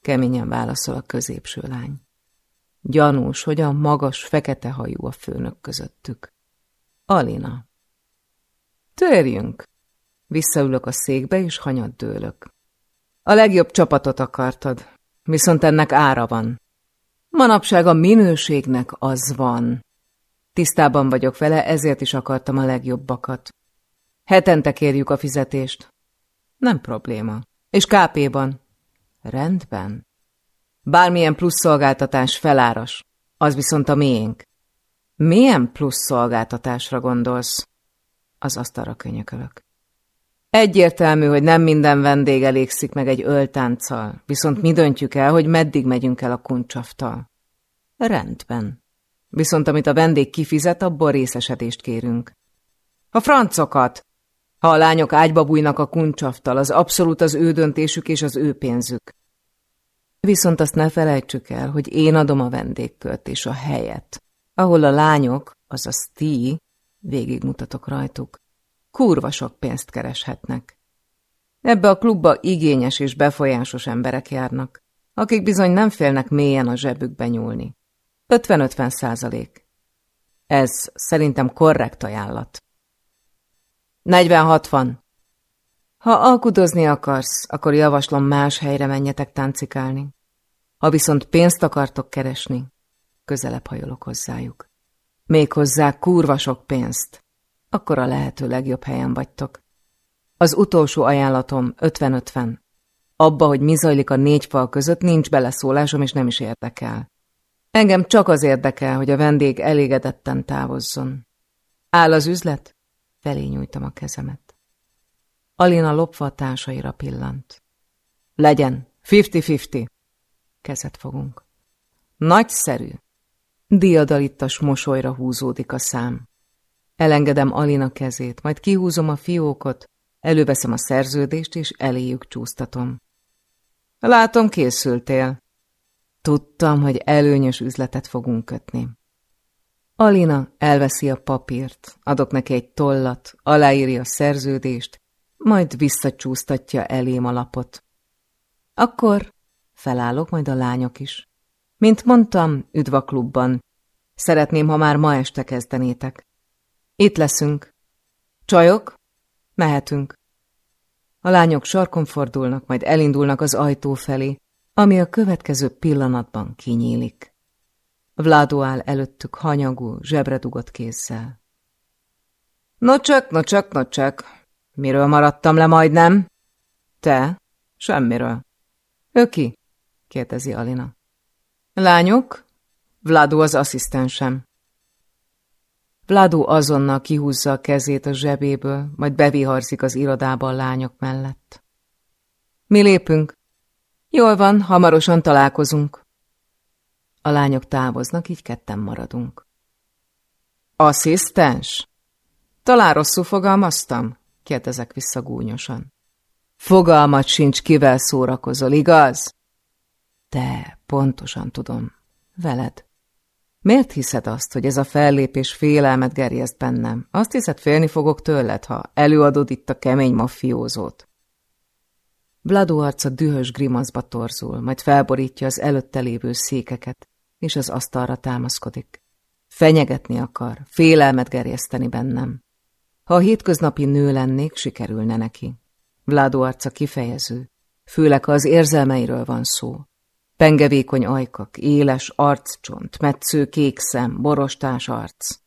keményen válaszol a középső lány. Gyanús, hogy a magas, fekete hajú a főnök közöttük. Alina. Térjünk! Visszaülök a székbe, és hanyat dőlök. A legjobb csapatot akartad, viszont ennek ára van. Manapság a minőségnek az van, Tisztában vagyok vele, ezért is akartam a legjobbakat. Hetente kérjük a fizetést. Nem probléma. És KP-ban. Rendben. Bármilyen plusz szolgáltatás feláras. Az viszont a miénk. Milyen plusz szolgáltatásra gondolsz? Az asztalra könyökölök. Egyértelmű, hogy nem minden vendég elégszik meg egy öltánccal, viszont mi döntjük el, hogy meddig megyünk el a kuncsaftal. Rendben. Viszont amit a vendég kifizet, abból részesedést kérünk. A francokat! Ha a lányok ágyba bújnak a kuncsaftal, az abszolút az ő döntésük és az ő pénzük. Viszont azt ne felejtsük el, hogy én adom a vendégkört és a helyet, ahol a lányok, azaz ti, végigmutatok rajtuk, kurva sok pénzt kereshetnek. Ebbe a klubba igényes és befolyásos emberek járnak, akik bizony nem félnek mélyen a zsebükbe nyúlni. 50-50 százalék. Ez szerintem korrekt ajánlat. 40-60. Ha alkudozni akarsz, akkor javaslom más helyre menjetek táncikálni. Ha viszont pénzt akartok keresni, közelebb hajolok hozzájuk. Méghozzá kurva sok pénzt, akkor a lehető legjobb helyen vagytok. Az utolsó ajánlatom 50-50. Abba, hogy mi zajlik a négy fal között, nincs beleszólásom, és nem is érdekel. Engem csak az érdekel, hogy a vendég elégedetten távozzon. Áll az üzlet? Felé nyújtam a kezemet. Alina lopva a társaira pillant. Legyen, fifty-fifty. Kezet fogunk. Nagyszerű. Diadalittas mosolyra húzódik a szám. Elengedem Alina kezét, majd kihúzom a fiókot, előveszem a szerződést, és eléjük csúsztatom. Látom, készültél. Tudtam, hogy előnyös üzletet fogunk kötni. Alina elveszi a papírt, adok neki egy tollat, aláírja a szerződést, majd visszacsúsztatja elém a lapot. Akkor felállok, majd a lányok is. Mint mondtam, üdv a klubban. Szeretném, ha már ma este kezdenétek. Itt leszünk. Csajok, mehetünk. A lányok sarkon fordulnak, majd elindulnak az ajtó felé, ami a következő pillanatban kinyílik. Vládó áll előttük hanyagú, zsebre dugott kézzel. No csak, no csak, no csak. Miről maradtam le majdnem? Te? Semmiről. Ő ki? kérdezi Alina. Lányok? Vládó az asszisztensem. Vládó azonnal kihúzza a kezét a zsebéből, majd beviharzik az irodába a lányok mellett. Mi lépünk? Jól van, hamarosan találkozunk. A lányok távoznak, így ketten maradunk. Asszisztens? Talán rosszul fogalmaztam? kérdezek vissza gúnyosan. Fogalmat sincs, kivel szórakozol, igaz? Te, pontosan tudom. Veled. Miért hiszed azt, hogy ez a fellépés félelmet gerjeszt bennem? Azt hiszed, félni fogok tőled, ha előadod itt a kemény mafiózót? Vladó arca dühös grimaszba torzul, majd felborítja az előtte lévő székeket, és az asztalra támaszkodik. Fenyegetni akar, félelmet gerjeszteni bennem. Ha a hétköznapi nő lennék, sikerülne neki. Vládó arca kifejező, főleg ha az érzelmeiről van szó. Pengevékony ajkak, éles arccsont, metsző kék szem, borostás arc.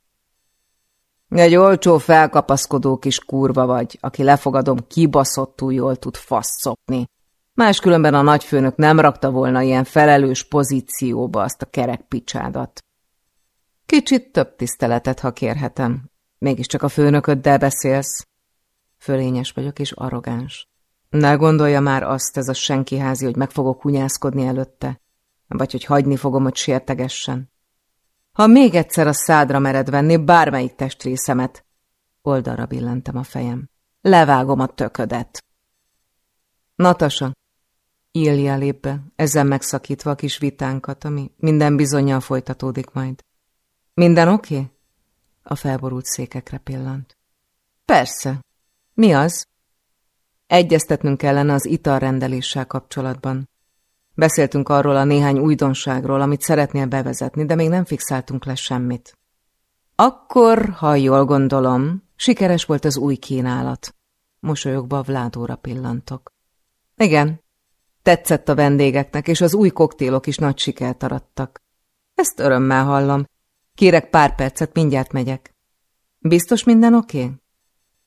Egy olcsó felkapaszkodó kis kurva vagy, aki lefogadom kibaszottul jól tud faszt szopni. Máskülönben a nagyfőnök nem rakta volna ilyen felelős pozícióba azt a kerek picsádat. Kicsit több tiszteletet, ha kérhetem. Mégiscsak a főnököddel beszélsz. Fölényes vagyok és arrogáns. Ne gondolja már azt ez a senkiházi, hogy meg fogok hunyászkodni előtte, vagy hogy hagyni fogom, hogy sértegessen. Ha még egyszer a szádra mered venni bármelyik testrészemet, oldalra billentem a fejem. Levágom a töködet. Natasa, Ilja lép be, ezzel megszakítva a kis vitánkat, ami minden bizonyal folytatódik majd. Minden oké? Okay? A felborult székekre pillant. Persze. Mi az? Egyeztetnünk kellene az italrendeléssel kapcsolatban. Beszéltünk arról a néhány újdonságról, amit szeretnél bevezetni, de még nem fixáltunk le semmit. Akkor, ha jól gondolom, sikeres volt az új kínálat. Mosolyogva Vládóra pillantok. Igen, tetszett a vendégeknek, és az új koktélok is nagy sikert arattak. Ezt örömmel hallom. Kérek pár percet, mindjárt megyek. Biztos minden oké?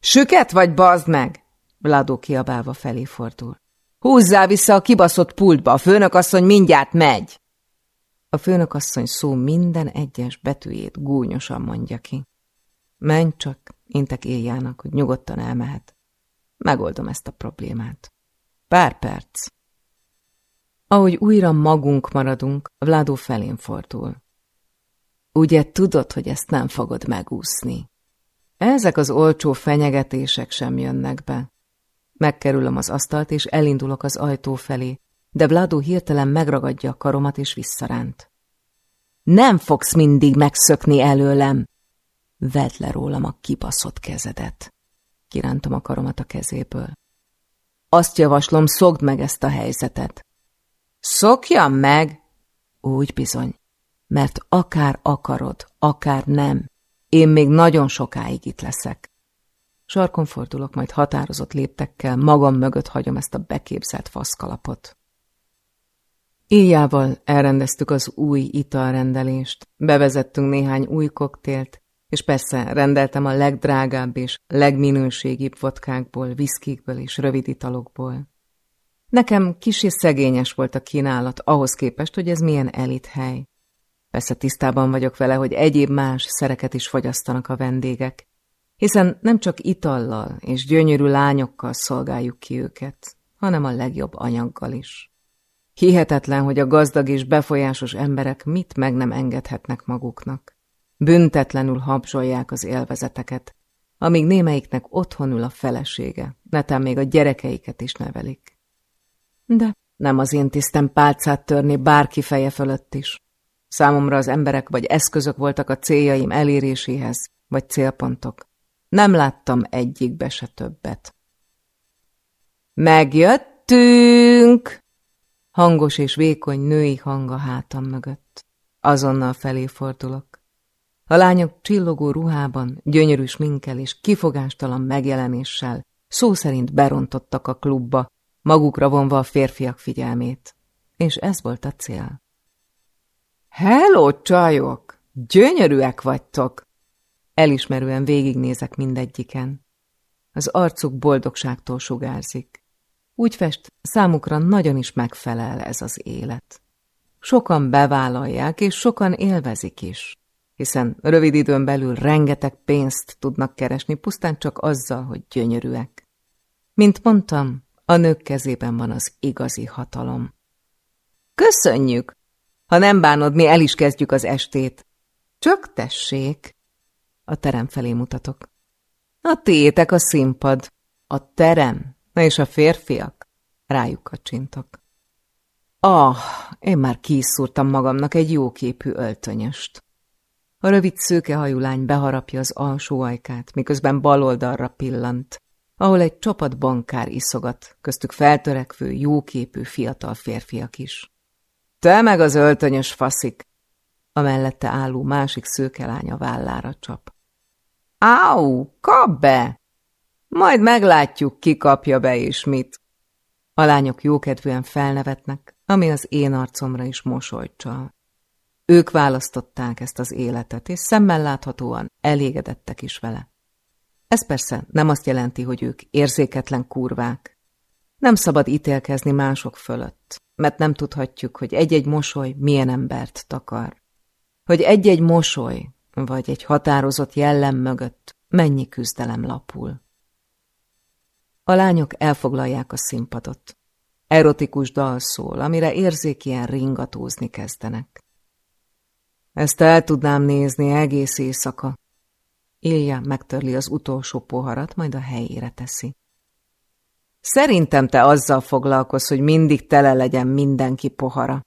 Süket vagy bazd meg? Vladó kiabálva felé fordul. Húzzál vissza a kibaszott pultba, a főnökasszony mindjárt megy! A főnökasszony szó minden egyes betűjét gúnyosan mondja ki. menj csak, intek éjjának, hogy nyugodtan elmehet. Megoldom ezt a problémát. Pár perc. Ahogy újra magunk maradunk, Vládó felén fordul. Ugye tudod, hogy ezt nem fogod megúszni? Ezek az olcsó fenyegetések sem jönnek be. Megkerülöm az asztalt, és elindulok az ajtó felé, de Vladó hirtelen megragadja a karomat, és visszaránt. Nem fogsz mindig megszökni előlem! Vedd le rólam a kibaszott kezedet. Kirántom a karomat a kezéből. Azt javaslom, szogd meg ezt a helyzetet. Szokjam meg? Úgy bizony, mert akár akarod, akár nem, én még nagyon sokáig itt leszek. Sarkon fordulok, majd határozott léptekkel magam mögött hagyom ezt a beképzelt faszkalapot. Éjjával elrendeztük az új italrendelést, bevezettünk néhány új koktélt, és persze rendeltem a legdrágább és legminőségibb vodkákból, viszkikből és rövid italokból. Nekem kis és szegényes volt a kínálat ahhoz képest, hogy ez milyen elit hely. Persze tisztában vagyok vele, hogy egyéb más szereket is fogyasztanak a vendégek, hiszen nem csak itallal és gyönyörű lányokkal szolgáljuk ki őket, hanem a legjobb anyaggal is. Hihetetlen, hogy a gazdag és befolyásos emberek mit meg nem engedhetnek maguknak. Büntetlenül habzsolják az élvezeteket, amíg némelyiknek otthon ül a felesége, netán még a gyerekeiket is nevelik. De nem az én tisztem pálcát törni bárki feje fölött is. Számomra az emberek vagy eszközök voltak a céljaim eléréséhez, vagy célpontok. Nem láttam egyikbe se többet. Megjöttünk! Hangos és vékony női hang a hátam mögött. Azonnal felé fordulok. A lányok csillogó ruhában, gyönyörű sminkel és kifogástalan megjelenéssel szó szerint berontottak a klubba, magukra vonva a férfiak figyelmét. És ez volt a cél. Hello, csajok! Gyönyörűek vagytok! Elismerően végignézek mindegyiken. Az arcuk boldogságtól sugárzik. Úgy fest, számukra nagyon is megfelel ez az élet. Sokan bevállalják, és sokan élvezik is, hiszen rövid időn belül rengeteg pénzt tudnak keresni, pusztán csak azzal, hogy gyönyörűek. Mint mondtam, a nők kezében van az igazi hatalom. Köszönjük! Ha nem bánod, mi el is kezdjük az estét. Csak tessék! A terem felé mutatok. A tétek a színpad, a terem Na és a férfiak? Rájuk kacsintok. Ah, én már kiszúrtam magamnak egy jóképű öltönyöst. A rövid szőkehajú lány beharapja az alsó ajkát, miközben bal oldalra pillant, ahol egy csapat bankár iszogat, köztük feltörekvő, jóképű fiatal férfiak is. Te meg az öltönyös faszik! A mellette álló másik szőkelány a vállára csap. Áú, kap be! Majd meglátjuk, ki kapja be és mit. A lányok jókedvűen felnevetnek, ami az én arcomra is mosolyt csal. Ők választották ezt az életet, és szemmel láthatóan elégedettek is vele. Ez persze nem azt jelenti, hogy ők érzéketlen kurvák. Nem szabad ítélkezni mások fölött, mert nem tudhatjuk, hogy egy-egy mosoly milyen embert takar. Hogy egy-egy mosoly, vagy egy határozott jellem mögött mennyi küzdelem lapul. A lányok elfoglalják a színpadot. Erotikus dal szól, amire érzékien ringatózni kezdenek. Ezt el tudnám nézni egész éjszaka. Ilja megtörli az utolsó poharat, majd a helyére teszi. Szerintem te azzal foglalkozz, hogy mindig tele legyen mindenki pohara.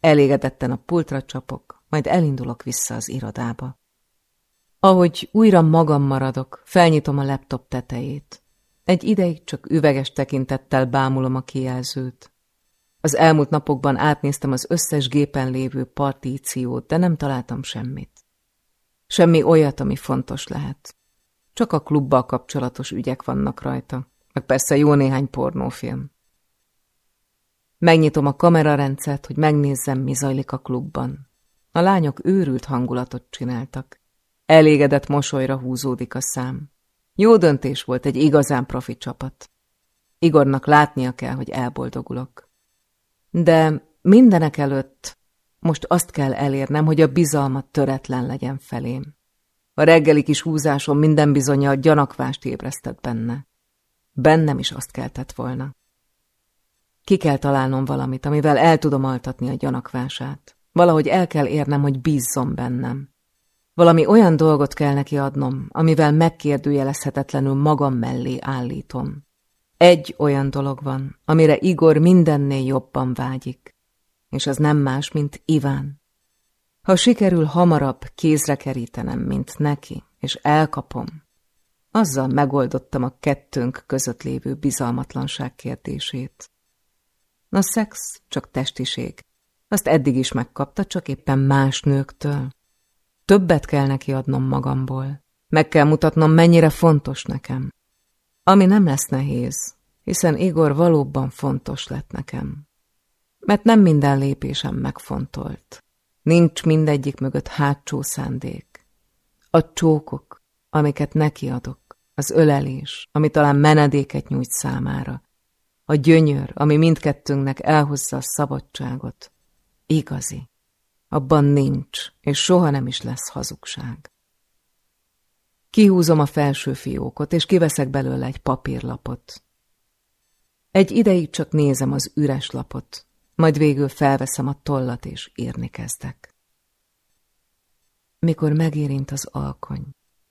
Elégedetten a pultra csapok, majd elindulok vissza az irodába. Ahogy újra magam maradok, felnyitom a laptop tetejét. Egy ideig csak üveges tekintettel bámulom a kijelzőt. Az elmúlt napokban átnéztem az összes gépen lévő partíciót, de nem találtam semmit. Semmi olyat, ami fontos lehet. Csak a klubbal kapcsolatos ügyek vannak rajta, meg persze jó néhány pornófilm. Megnyitom a kamerarendszert, hogy megnézzem, mi zajlik a klubban. A lányok őrült hangulatot csináltak. Elégedett mosolyra húzódik a szám. Jó döntés volt egy igazán profi csapat. Igornak látnia kell, hogy elboldogulok. De mindenek előtt most azt kell elérnem, hogy a bizalmat töretlen legyen felém. A reggeli kis húzásom minden bizonyja a gyanakvást ébresztett benne. Bennem is azt keltett volna. Ki kell találnom valamit, amivel el tudom altatni a gyanakvását. Valahogy el kell érnem, hogy bízzon bennem. Valami olyan dolgot kell neki adnom, amivel megkérdőjelezhetetlenül magam mellé állítom. Egy olyan dolog van, amire Igor mindennél jobban vágyik, és az nem más, mint Iván. Ha sikerül hamarabb kézre kerítenem, mint neki, és elkapom, azzal megoldottam a kettőnk között lévő bizalmatlanság kérdését. A szex csak testiség. Azt eddig is megkapta, csak éppen más nőktől. Többet kell neki adnom magamból. Meg kell mutatnom, mennyire fontos nekem. Ami nem lesz nehéz, hiszen Igor valóban fontos lett nekem. Mert nem minden lépésem megfontolt. Nincs mindegyik mögött hátsó szándék. A csókok, amiket neki adok, az ölelés, ami talán menedéket nyújt számára, a gyönyör, ami mindkettőnknek elhozza a szabadságot, igazi. Abban nincs, és soha nem is lesz hazugság. Kihúzom a felső fiókot, és kiveszek belőle egy papírlapot. Egy ideig csak nézem az üres lapot, majd végül felveszem a tollat, és írni kezdek. Mikor megérint az alkony,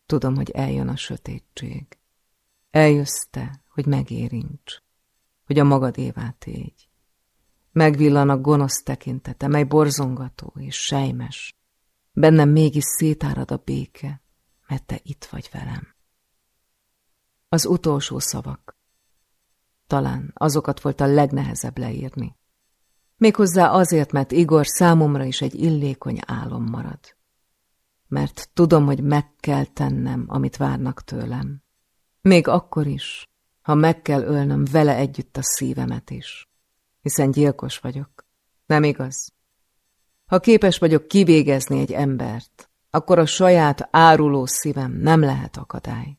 tudom, hogy eljön a sötétség. Eljössz te, hogy megérints, hogy a magadévá tégy. Megvillan a gonosz tekintete, mely borzongató és sejmes. Bennem mégis szétárad a béke, mert te itt vagy velem. Az utolsó szavak. Talán azokat volt a legnehezebb leírni. Méghozzá azért, mert Igor számomra is egy illékony álom marad. Mert tudom, hogy meg kell tennem, amit várnak tőlem. Még akkor is, ha meg kell ölnöm vele együtt a szívemet is hiszen gyilkos vagyok. Nem igaz? Ha képes vagyok kivégezni egy embert, akkor a saját áruló szívem nem lehet akadály.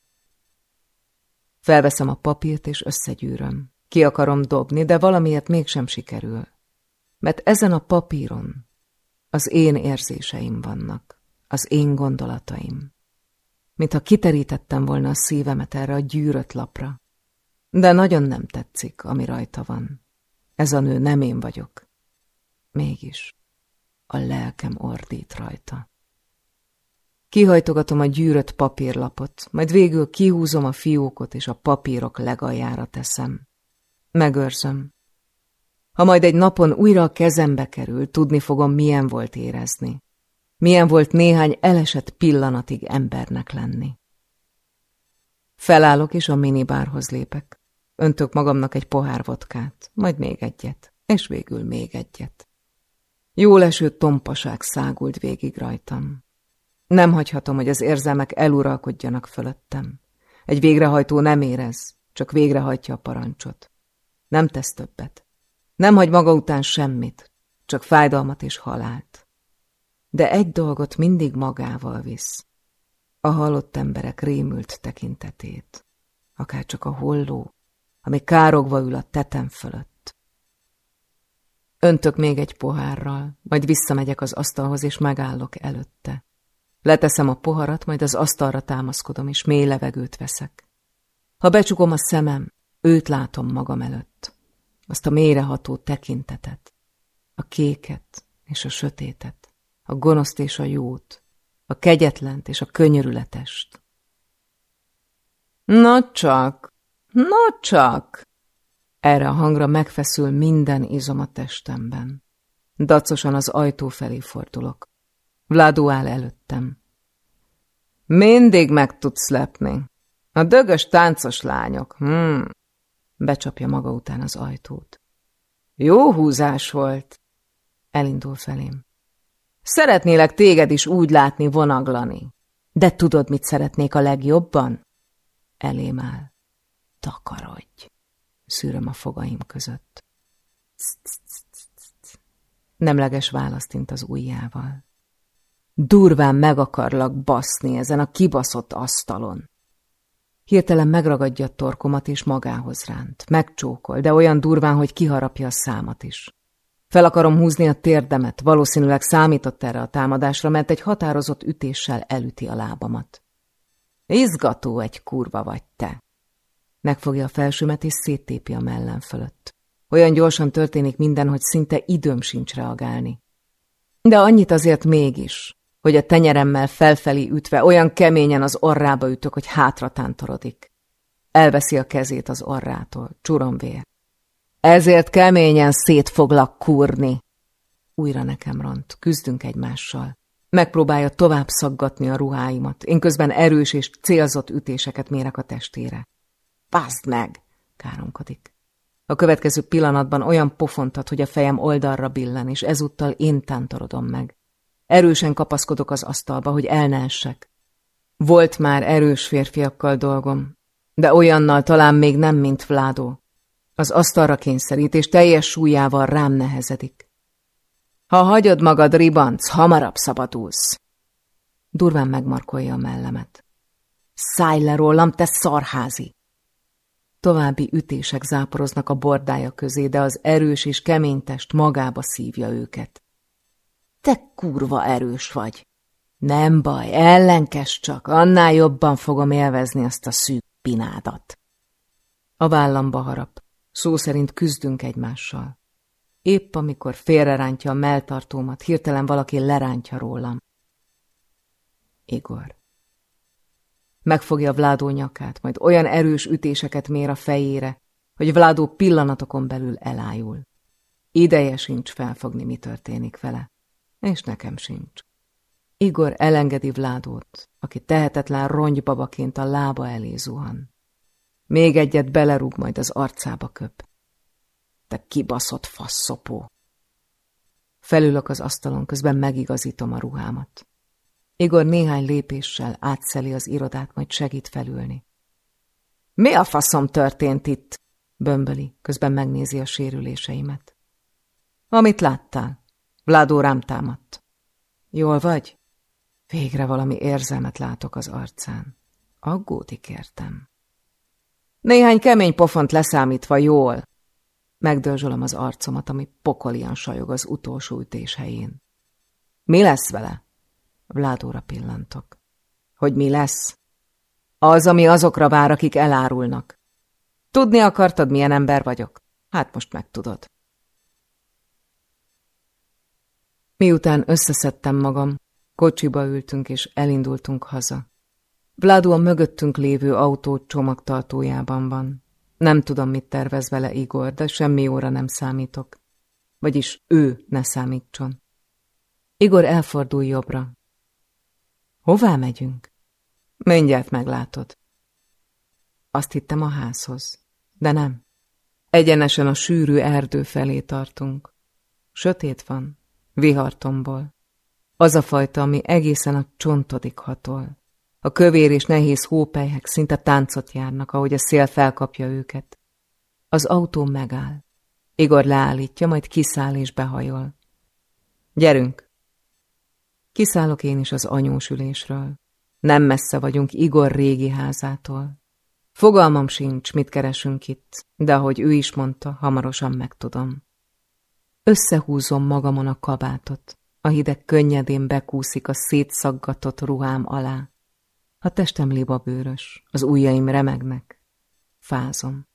Felveszem a papírt és összegyűröm. Ki akarom dobni, de valamiért mégsem sikerül. Mert ezen a papíron az én érzéseim vannak, az én gondolataim. Mintha kiterítettem volna a szívemet erre a gyűrött lapra. De nagyon nem tetszik, ami rajta van. Ez a nő nem én vagyok. Mégis a lelkem ordít rajta. Kihajtogatom a gyűrött papírlapot, majd végül kihúzom a fiókot, és a papírok legaljára teszem. Megőrzöm. Ha majd egy napon újra a kezembe kerül, tudni fogom, milyen volt érezni. Milyen volt néhány elesett pillanatig embernek lenni. Felállok, és a minibárhoz lépek. Öntök magamnak egy pohár vodkát, majd még egyet, és végül még egyet. Jó leső tompaság szágult végig rajtam. Nem hagyhatom, hogy az érzelmek eluralkodjanak fölöttem. Egy végrehajtó nem érez, csak végrehajtja a parancsot. Nem tesz többet. Nem hagy maga után semmit, csak fájdalmat és halált. De egy dolgot mindig magával visz. A halott emberek rémült tekintetét, akár csak a holló, ami károgva ül a tetem fölött. Öntök még egy pohárral, majd visszamegyek az asztalhoz, és megállok előtte. Leteszem a poharat, majd az asztalra támaszkodom, és mély levegőt veszek. Ha becsukom a szemem, őt látom magam előtt. Azt a mélyreható tekintetet, a kéket és a sötétet, a gonoszt és a jót, a kegyetlent és a könyörületest. Na csak, No csak! Erre a hangra megfeszül minden izom a testemben. Dacosan az ajtó felé fordulok. Vladó áll előttem. Mindig meg tudsz lepni. A dögös táncos lányok. Hmm. Becsapja maga után az ajtót. Jó húzás volt. Elindul felém. Szeretnélek téged is úgy látni vonaglani. De tudod, mit szeretnék a legjobban? Elém áll. Takarodj! Szűröm a fogaim között. Nemleges választint az ujjával. Durván meg akarlak baszni ezen a kibaszott asztalon. Hirtelen megragadja a torkomat és magához ránt. Megcsókol, de olyan durván, hogy kiharapja a számat is. Fel akarom húzni a térdemet, valószínűleg számított erre a támadásra, mert egy határozott ütéssel elüti a lábamat. Izgató egy kurva vagy te. Megfogja a felsőmet és széttépi a mellem fölött. Olyan gyorsan történik minden, hogy szinte időm sincs reagálni. De annyit azért mégis, hogy a tenyeremmel felfelé ütve olyan keményen az orrába ütök, hogy hátra tántorodik. Elveszi a kezét az orrától, csuromvér. Ezért keményen szét foglak kurni. Újra nekem ront, küzdünk egymással. Megpróbálja tovább szaggatni a ruháimat, én közben erős és célzott ütéseket mérek a testére. Baszd meg! káromkodik. A következő pillanatban olyan pofontat, hogy a fejem oldalra billen, és ezúttal én tántorodom meg. Erősen kapaszkodok az asztalba, hogy el ne essek. Volt már erős férfiakkal dolgom, de olyannal talán még nem, mint Vládó. Az asztalra kényszerít, és teljes súlyával rám nehezedik. Ha hagyod magad, ribanc, hamarabb szabadulsz. Durván megmarkolja a mellemet. Szállj le rólam, te szarházi! További ütések záporoznak a bordája közé, de az erős és kemény test magába szívja őket. Te kurva erős vagy! Nem baj, ellenkes csak, annál jobban fogom élvezni azt a szűk pinádat. A vállamba harap. Szó szerint küzdünk egymással. Épp amikor félrerántja a melltartómat, hirtelen valaki lerántja rólam. Igor. Megfogja Vládó nyakát, majd olyan erős ütéseket mér a fejére, hogy Vládó pillanatokon belül elájul. Ideje sincs felfogni, mi történik vele, és nekem sincs. Igor elengedi Vládót, aki tehetetlen rongybabaként a lába elé zuhan. Még egyet belerúg, majd az arcába köp. Te kibaszott faszopó! Felülök az asztalon, közben megigazítom a ruhámat. Igor néhány lépéssel átszeli az irodát, majd segít felülni. Mi a faszom történt itt? Bömböli, közben megnézi a sérüléseimet. Amit láttál. Vládó rám támadt. Jól vagy? Végre valami érzelmet látok az arcán. Aggódik értem. Néhány kemény pofont leszámítva jól. Megdörzsölöm az arcomat, ami pokolian sajog az utolsó ütés helyén. Mi lesz vele? Vládóra pillantok. Hogy mi lesz? Az, ami azokra vár, akik elárulnak. Tudni akartad, milyen ember vagyok? Hát most megtudod. Miután összeszedtem magam, kocsiba ültünk és elindultunk haza. Vládó a mögöttünk lévő autó csomagtartójában van. Nem tudom, mit tervez vele Igor, de semmi óra nem számítok. Vagyis ő ne számítson. Igor elfordul jobbra. Hová megyünk? Mindjárt meglátod. Azt hittem a házhoz, de nem. Egyenesen a sűrű erdő felé tartunk. Sötét van, vihartomból. Az a fajta, ami egészen a csontodik hatol. A kövér és nehéz hópelyhek szinte táncot járnak, ahogy a szél felkapja őket. Az autó megáll. Igor leállítja, majd kiszáll és behajol. Gyerünk! Kiszállok én is az anyósülésről. Nem messze vagyunk Igor régi házától. Fogalmam sincs, mit keresünk itt, de ahogy ő is mondta, hamarosan megtudom. Összehúzom magamon a kabátot. A hideg könnyedén bekúszik a szétszaggatott ruhám alá. A testem libabőrös, az ujjaim remegnek. Fázom.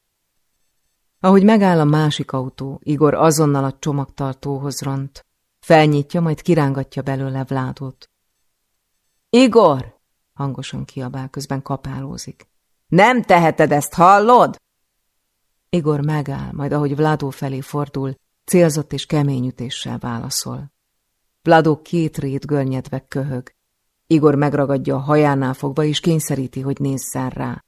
Ahogy megáll a másik autó, Igor azonnal a csomagtartóhoz ront. Felnyitja, majd kirángatja belőle Vládot. Igor! Hangosan kiabál, közben kapálózik. Nem teheted ezt, hallod? Igor megáll, majd ahogy Vládó felé fordul, célzott és kemény ütéssel válaszol. Vládó két rét görnyedve köhög. Igor megragadja a hajánál fogva, és kényszeríti, hogy nézzen rá.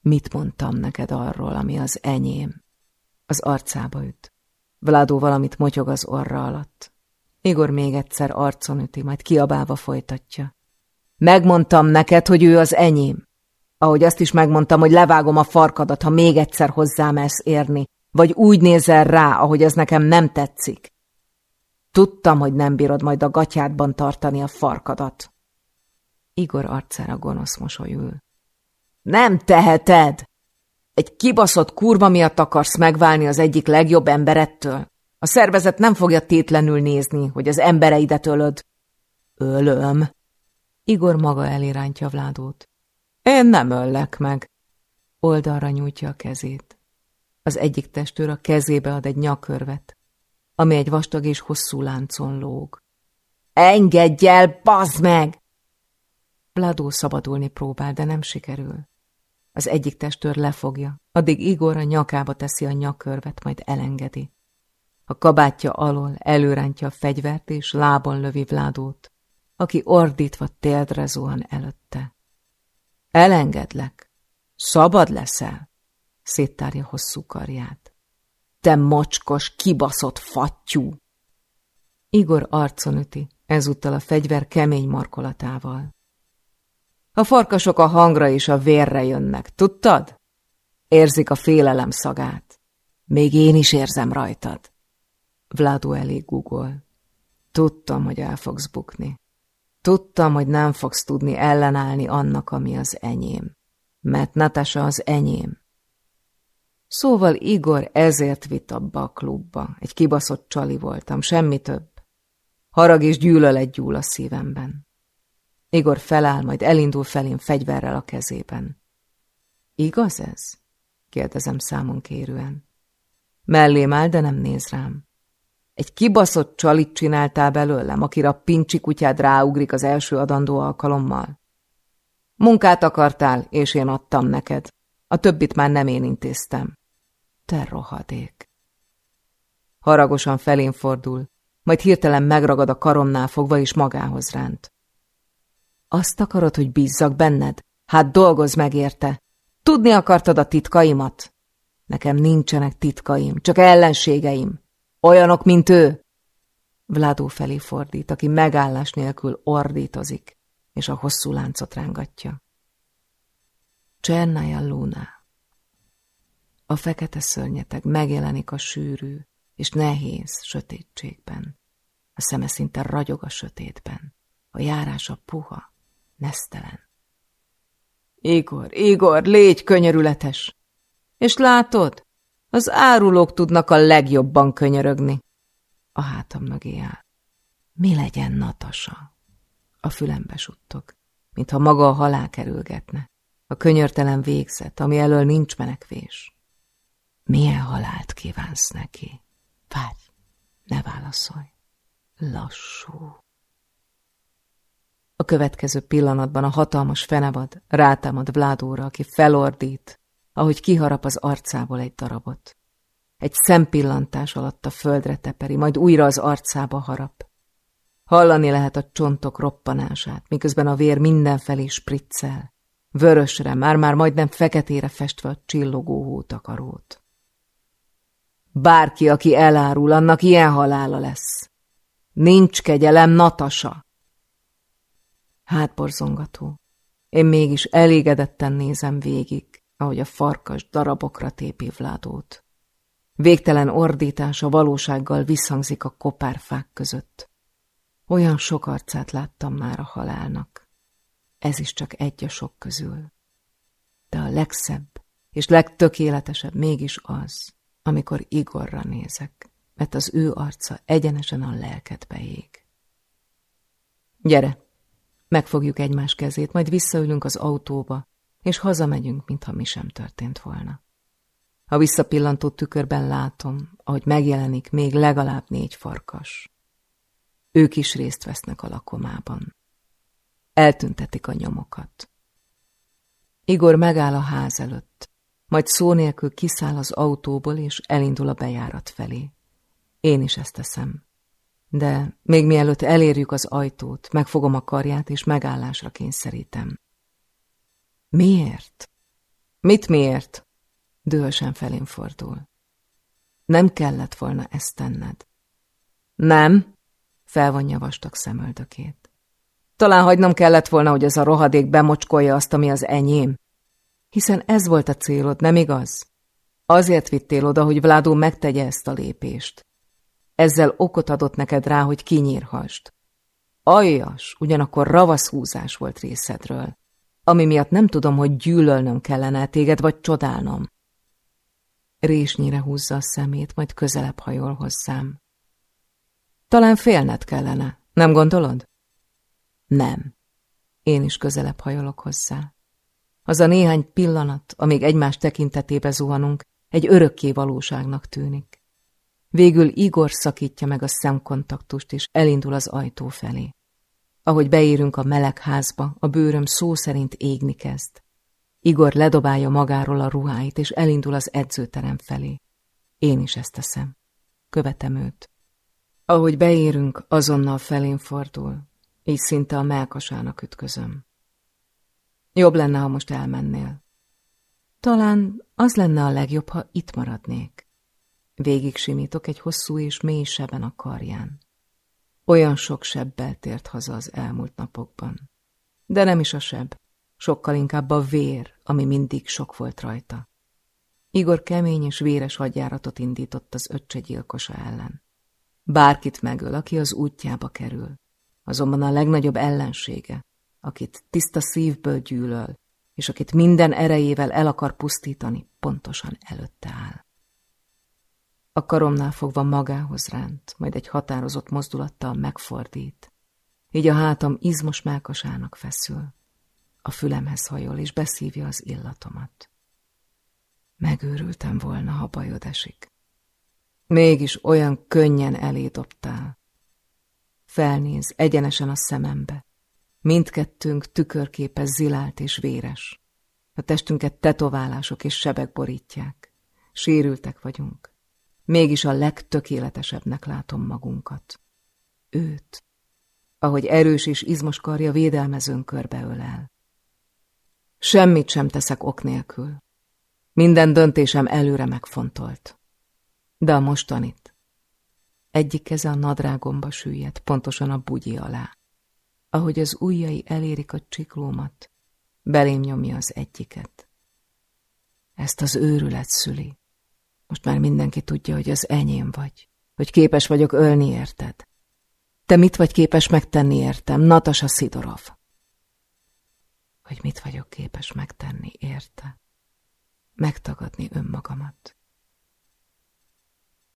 Mit mondtam neked arról, ami az enyém? Az arcába üt. Vládó valamit motyog az orra alatt. Igor még egyszer arcon üti, majd kiabálva folytatja. Megmondtam neked, hogy ő az enyém. Ahogy azt is megmondtam, hogy levágom a farkadat, ha még egyszer hozzám ezt érni, vagy úgy nézel rá, ahogy ez nekem nem tetszik. Tudtam, hogy nem bírod majd a gatyádban tartani a farkadat. Igor arcára gonosz mosolyul. Nem teheted! Egy kibaszott kurva miatt akarsz megválni az egyik legjobb emberettől? A szervezet nem fogja tétlenül nézni, hogy az embereidet ölöd. Ölöm. Igor maga elirántja Vládót. Én nem öllek meg. Oldalra nyújtja a kezét. Az egyik testőr a kezébe ad egy nyakörvet, ami egy vastag és hosszú láncon lóg. Engedj el, bazd meg! Vladó szabadulni próbál, de nem sikerül. Az egyik testőr lefogja, addig Igor a nyakába teszi a nyakörvet, majd elengedi. A kabátja alól előrántja a fegyvert, és lábon lövi Vládót, aki ordítva téldre zuhan előtte. Elengedlek. Szabad leszel? Széttárja hosszú karját. Te mocskos, kibaszott fattyú! Igor arcon üti, ezúttal a fegyver kemény markolatával. A farkasok a hangra és a vérre jönnek, tudtad? Érzik a félelem szagát. Még én is érzem rajtad. Vládó elég gugol. Tudtam, hogy el fogsz bukni. Tudtam, hogy nem fogsz tudni ellenállni annak, ami az enyém. Mert Natasa az enyém. Szóval Igor ezért vitt abba a klubba. Egy kibaszott csali voltam, semmi több. Harag és gyűlölet gyúl a szívemben. Igor feláll, majd elindul felém fegyverrel a kezében. Igaz ez? kérdezem számon kérően. Mellém áll, de nem néz rám. Egy kibaszott csalit csináltál belőlem, akire a pincsi kutyád ráugrik az első adandó alkalommal? Munkát akartál, és én adtam neked. A többit már nem én intéztem. Te rohadék. Haragosan felén fordul, majd hirtelen megragad a karomnál fogva, és magához ránt. Azt akarod, hogy bízzak benned? Hát dolgozz meg érte. Tudni akartad a titkaimat? Nekem nincsenek titkaim, csak ellenségeim. Olyanok, mint ő. Vladó felé fordít, aki megállás nélkül ordítozik, és a hosszú láncot rángatja. Csernája Luna. A fekete szörnyeteg megjelenik a sűrű és nehéz sötétségben. A szeme szinte ragyog a sötétben. A járása puha, nesztelen. Igor, Igor, légy könyörületes! És látod, az árulók tudnak a legjobban könyörögni. A hátam mögé áll. Mi legyen, Natasa? A fülembe suttog, mintha maga a halál kerülgetne. A könyörtelen végzet, ami elől nincs menekvés. Milyen halált kívánsz neki? Várj, ne válaszolj. Lassú. A következő pillanatban a hatalmas fenevad rátámad Vládóra, aki felordít, ahogy kiharap az arcából egy darabot. Egy szempillantás alatt a földre teperi, majd újra az arcába harap. Hallani lehet a csontok roppanását, miközben a vér mindenfelé spriccel. Vörösre, már-már majdnem feketére festve a csillogó hótakarót. Bárki, aki elárul, annak ilyen halála lesz. Nincs kegyelem, Natasa! Hátborzongató. Én mégis elégedetten nézem végig, ahogy a farkas darabokra tépi Vládót. Végtelen ordítás a valósággal visszhangzik a kopárfák között. Olyan sok arcát láttam már a halálnak. Ez is csak egy a sok közül. De a legszebb és legtökéletesebb mégis az, amikor Igorra nézek, mert az ő arca egyenesen a lelkedbe ég. Gyere, Megfogjuk egymás kezét, majd visszaülünk az autóba, és hazamegyünk, mintha mi sem történt volna. A visszapillantó tükörben látom, ahogy megjelenik még legalább négy farkas. Ők is részt vesznek a lakomában. Eltüntetik a nyomokat. Igor megáll a ház előtt, majd szó nélkül kiszáll az autóból, és elindul a bejárat felé. Én is ezt teszem de még mielőtt elérjük az ajtót, megfogom a karját, és megállásra kényszerítem. Miért? Mit miért? Dühösen felén fordul. Nem kellett volna ezt tenned. Nem? Felvonja vastag szemöldökét. Talán hagynom kellett volna, hogy ez a rohadék bemocskolja azt, ami az enyém. Hiszen ez volt a célod, nem igaz? Azért vittél oda, hogy Vládó megtegye ezt a lépést. Ezzel okot adott neked rá, hogy kinyírhast. Aljas, ugyanakkor ravasz húzás volt részedről, ami miatt nem tudom, hogy gyűlölnöm kellene téged, vagy csodálnom. Résnyire húzza a szemét, majd közelebb hajol hozzám. Talán félned kellene, nem gondolod? Nem. Én is közelebb hajolok hozzá. Az a néhány pillanat, amíg egymás tekintetébe zuhanunk, egy örökké valóságnak tűnik. Végül Igor szakítja meg a szemkontaktust, és elindul az ajtó felé. Ahogy beérünk a meleg házba, a bőröm szó szerint égni kezd. Igor ledobálja magáról a ruháit, és elindul az edzőterem felé. Én is ezt teszem. Követem őt. Ahogy beérünk, azonnal felén fordul, így szinte a melkasának ütközöm. Jobb lenne, ha most elmennél. Talán az lenne a legjobb, ha itt maradnék. Végig simítok egy hosszú és mély seben a karján. Olyan sok sebbel tért haza az elmúlt napokban. De nem is a seb, sokkal inkább a vér, ami mindig sok volt rajta. Igor kemény és véres hadjáratot indított az öccse gyilkosa ellen. Bárkit megöl, aki az útjába kerül. Azonban a legnagyobb ellensége, akit tiszta szívből gyűlöl, és akit minden erejével el akar pusztítani, pontosan előtte áll. A karomnál fogva magához ránt, majd egy határozott mozdulattal megfordít. Így a hátam izmos mákasának feszül. A fülemhez hajol, és beszívja az illatomat. Megőrültem volna, ha bajod esik. Mégis olyan könnyen elédobtál. Felnéz egyenesen a szemembe. Mindkettőnk tükörképe zilált és véres. A testünket tetoválások és sebek borítják. Sérültek vagyunk. Mégis a legtökéletesebbnek látom magunkat. Őt, ahogy erős és izmos karja védelmezőn körbeölel. Semmit sem teszek ok nélkül. Minden döntésem előre megfontolt. De a mostanit. Egyik keze a nadrágomba süllyed, pontosan a bugyi alá. Ahogy az ujjai elérik a csiklómat, belém nyomja az egyiket. Ezt az őrület szüli. Most már mindenki tudja, hogy az enyém vagy, hogy képes vagyok ölni érted. Te mit vagy képes megtenni értem, Natasa Szidorov? Hogy mit vagyok képes megtenni érte? Megtagadni önmagamat.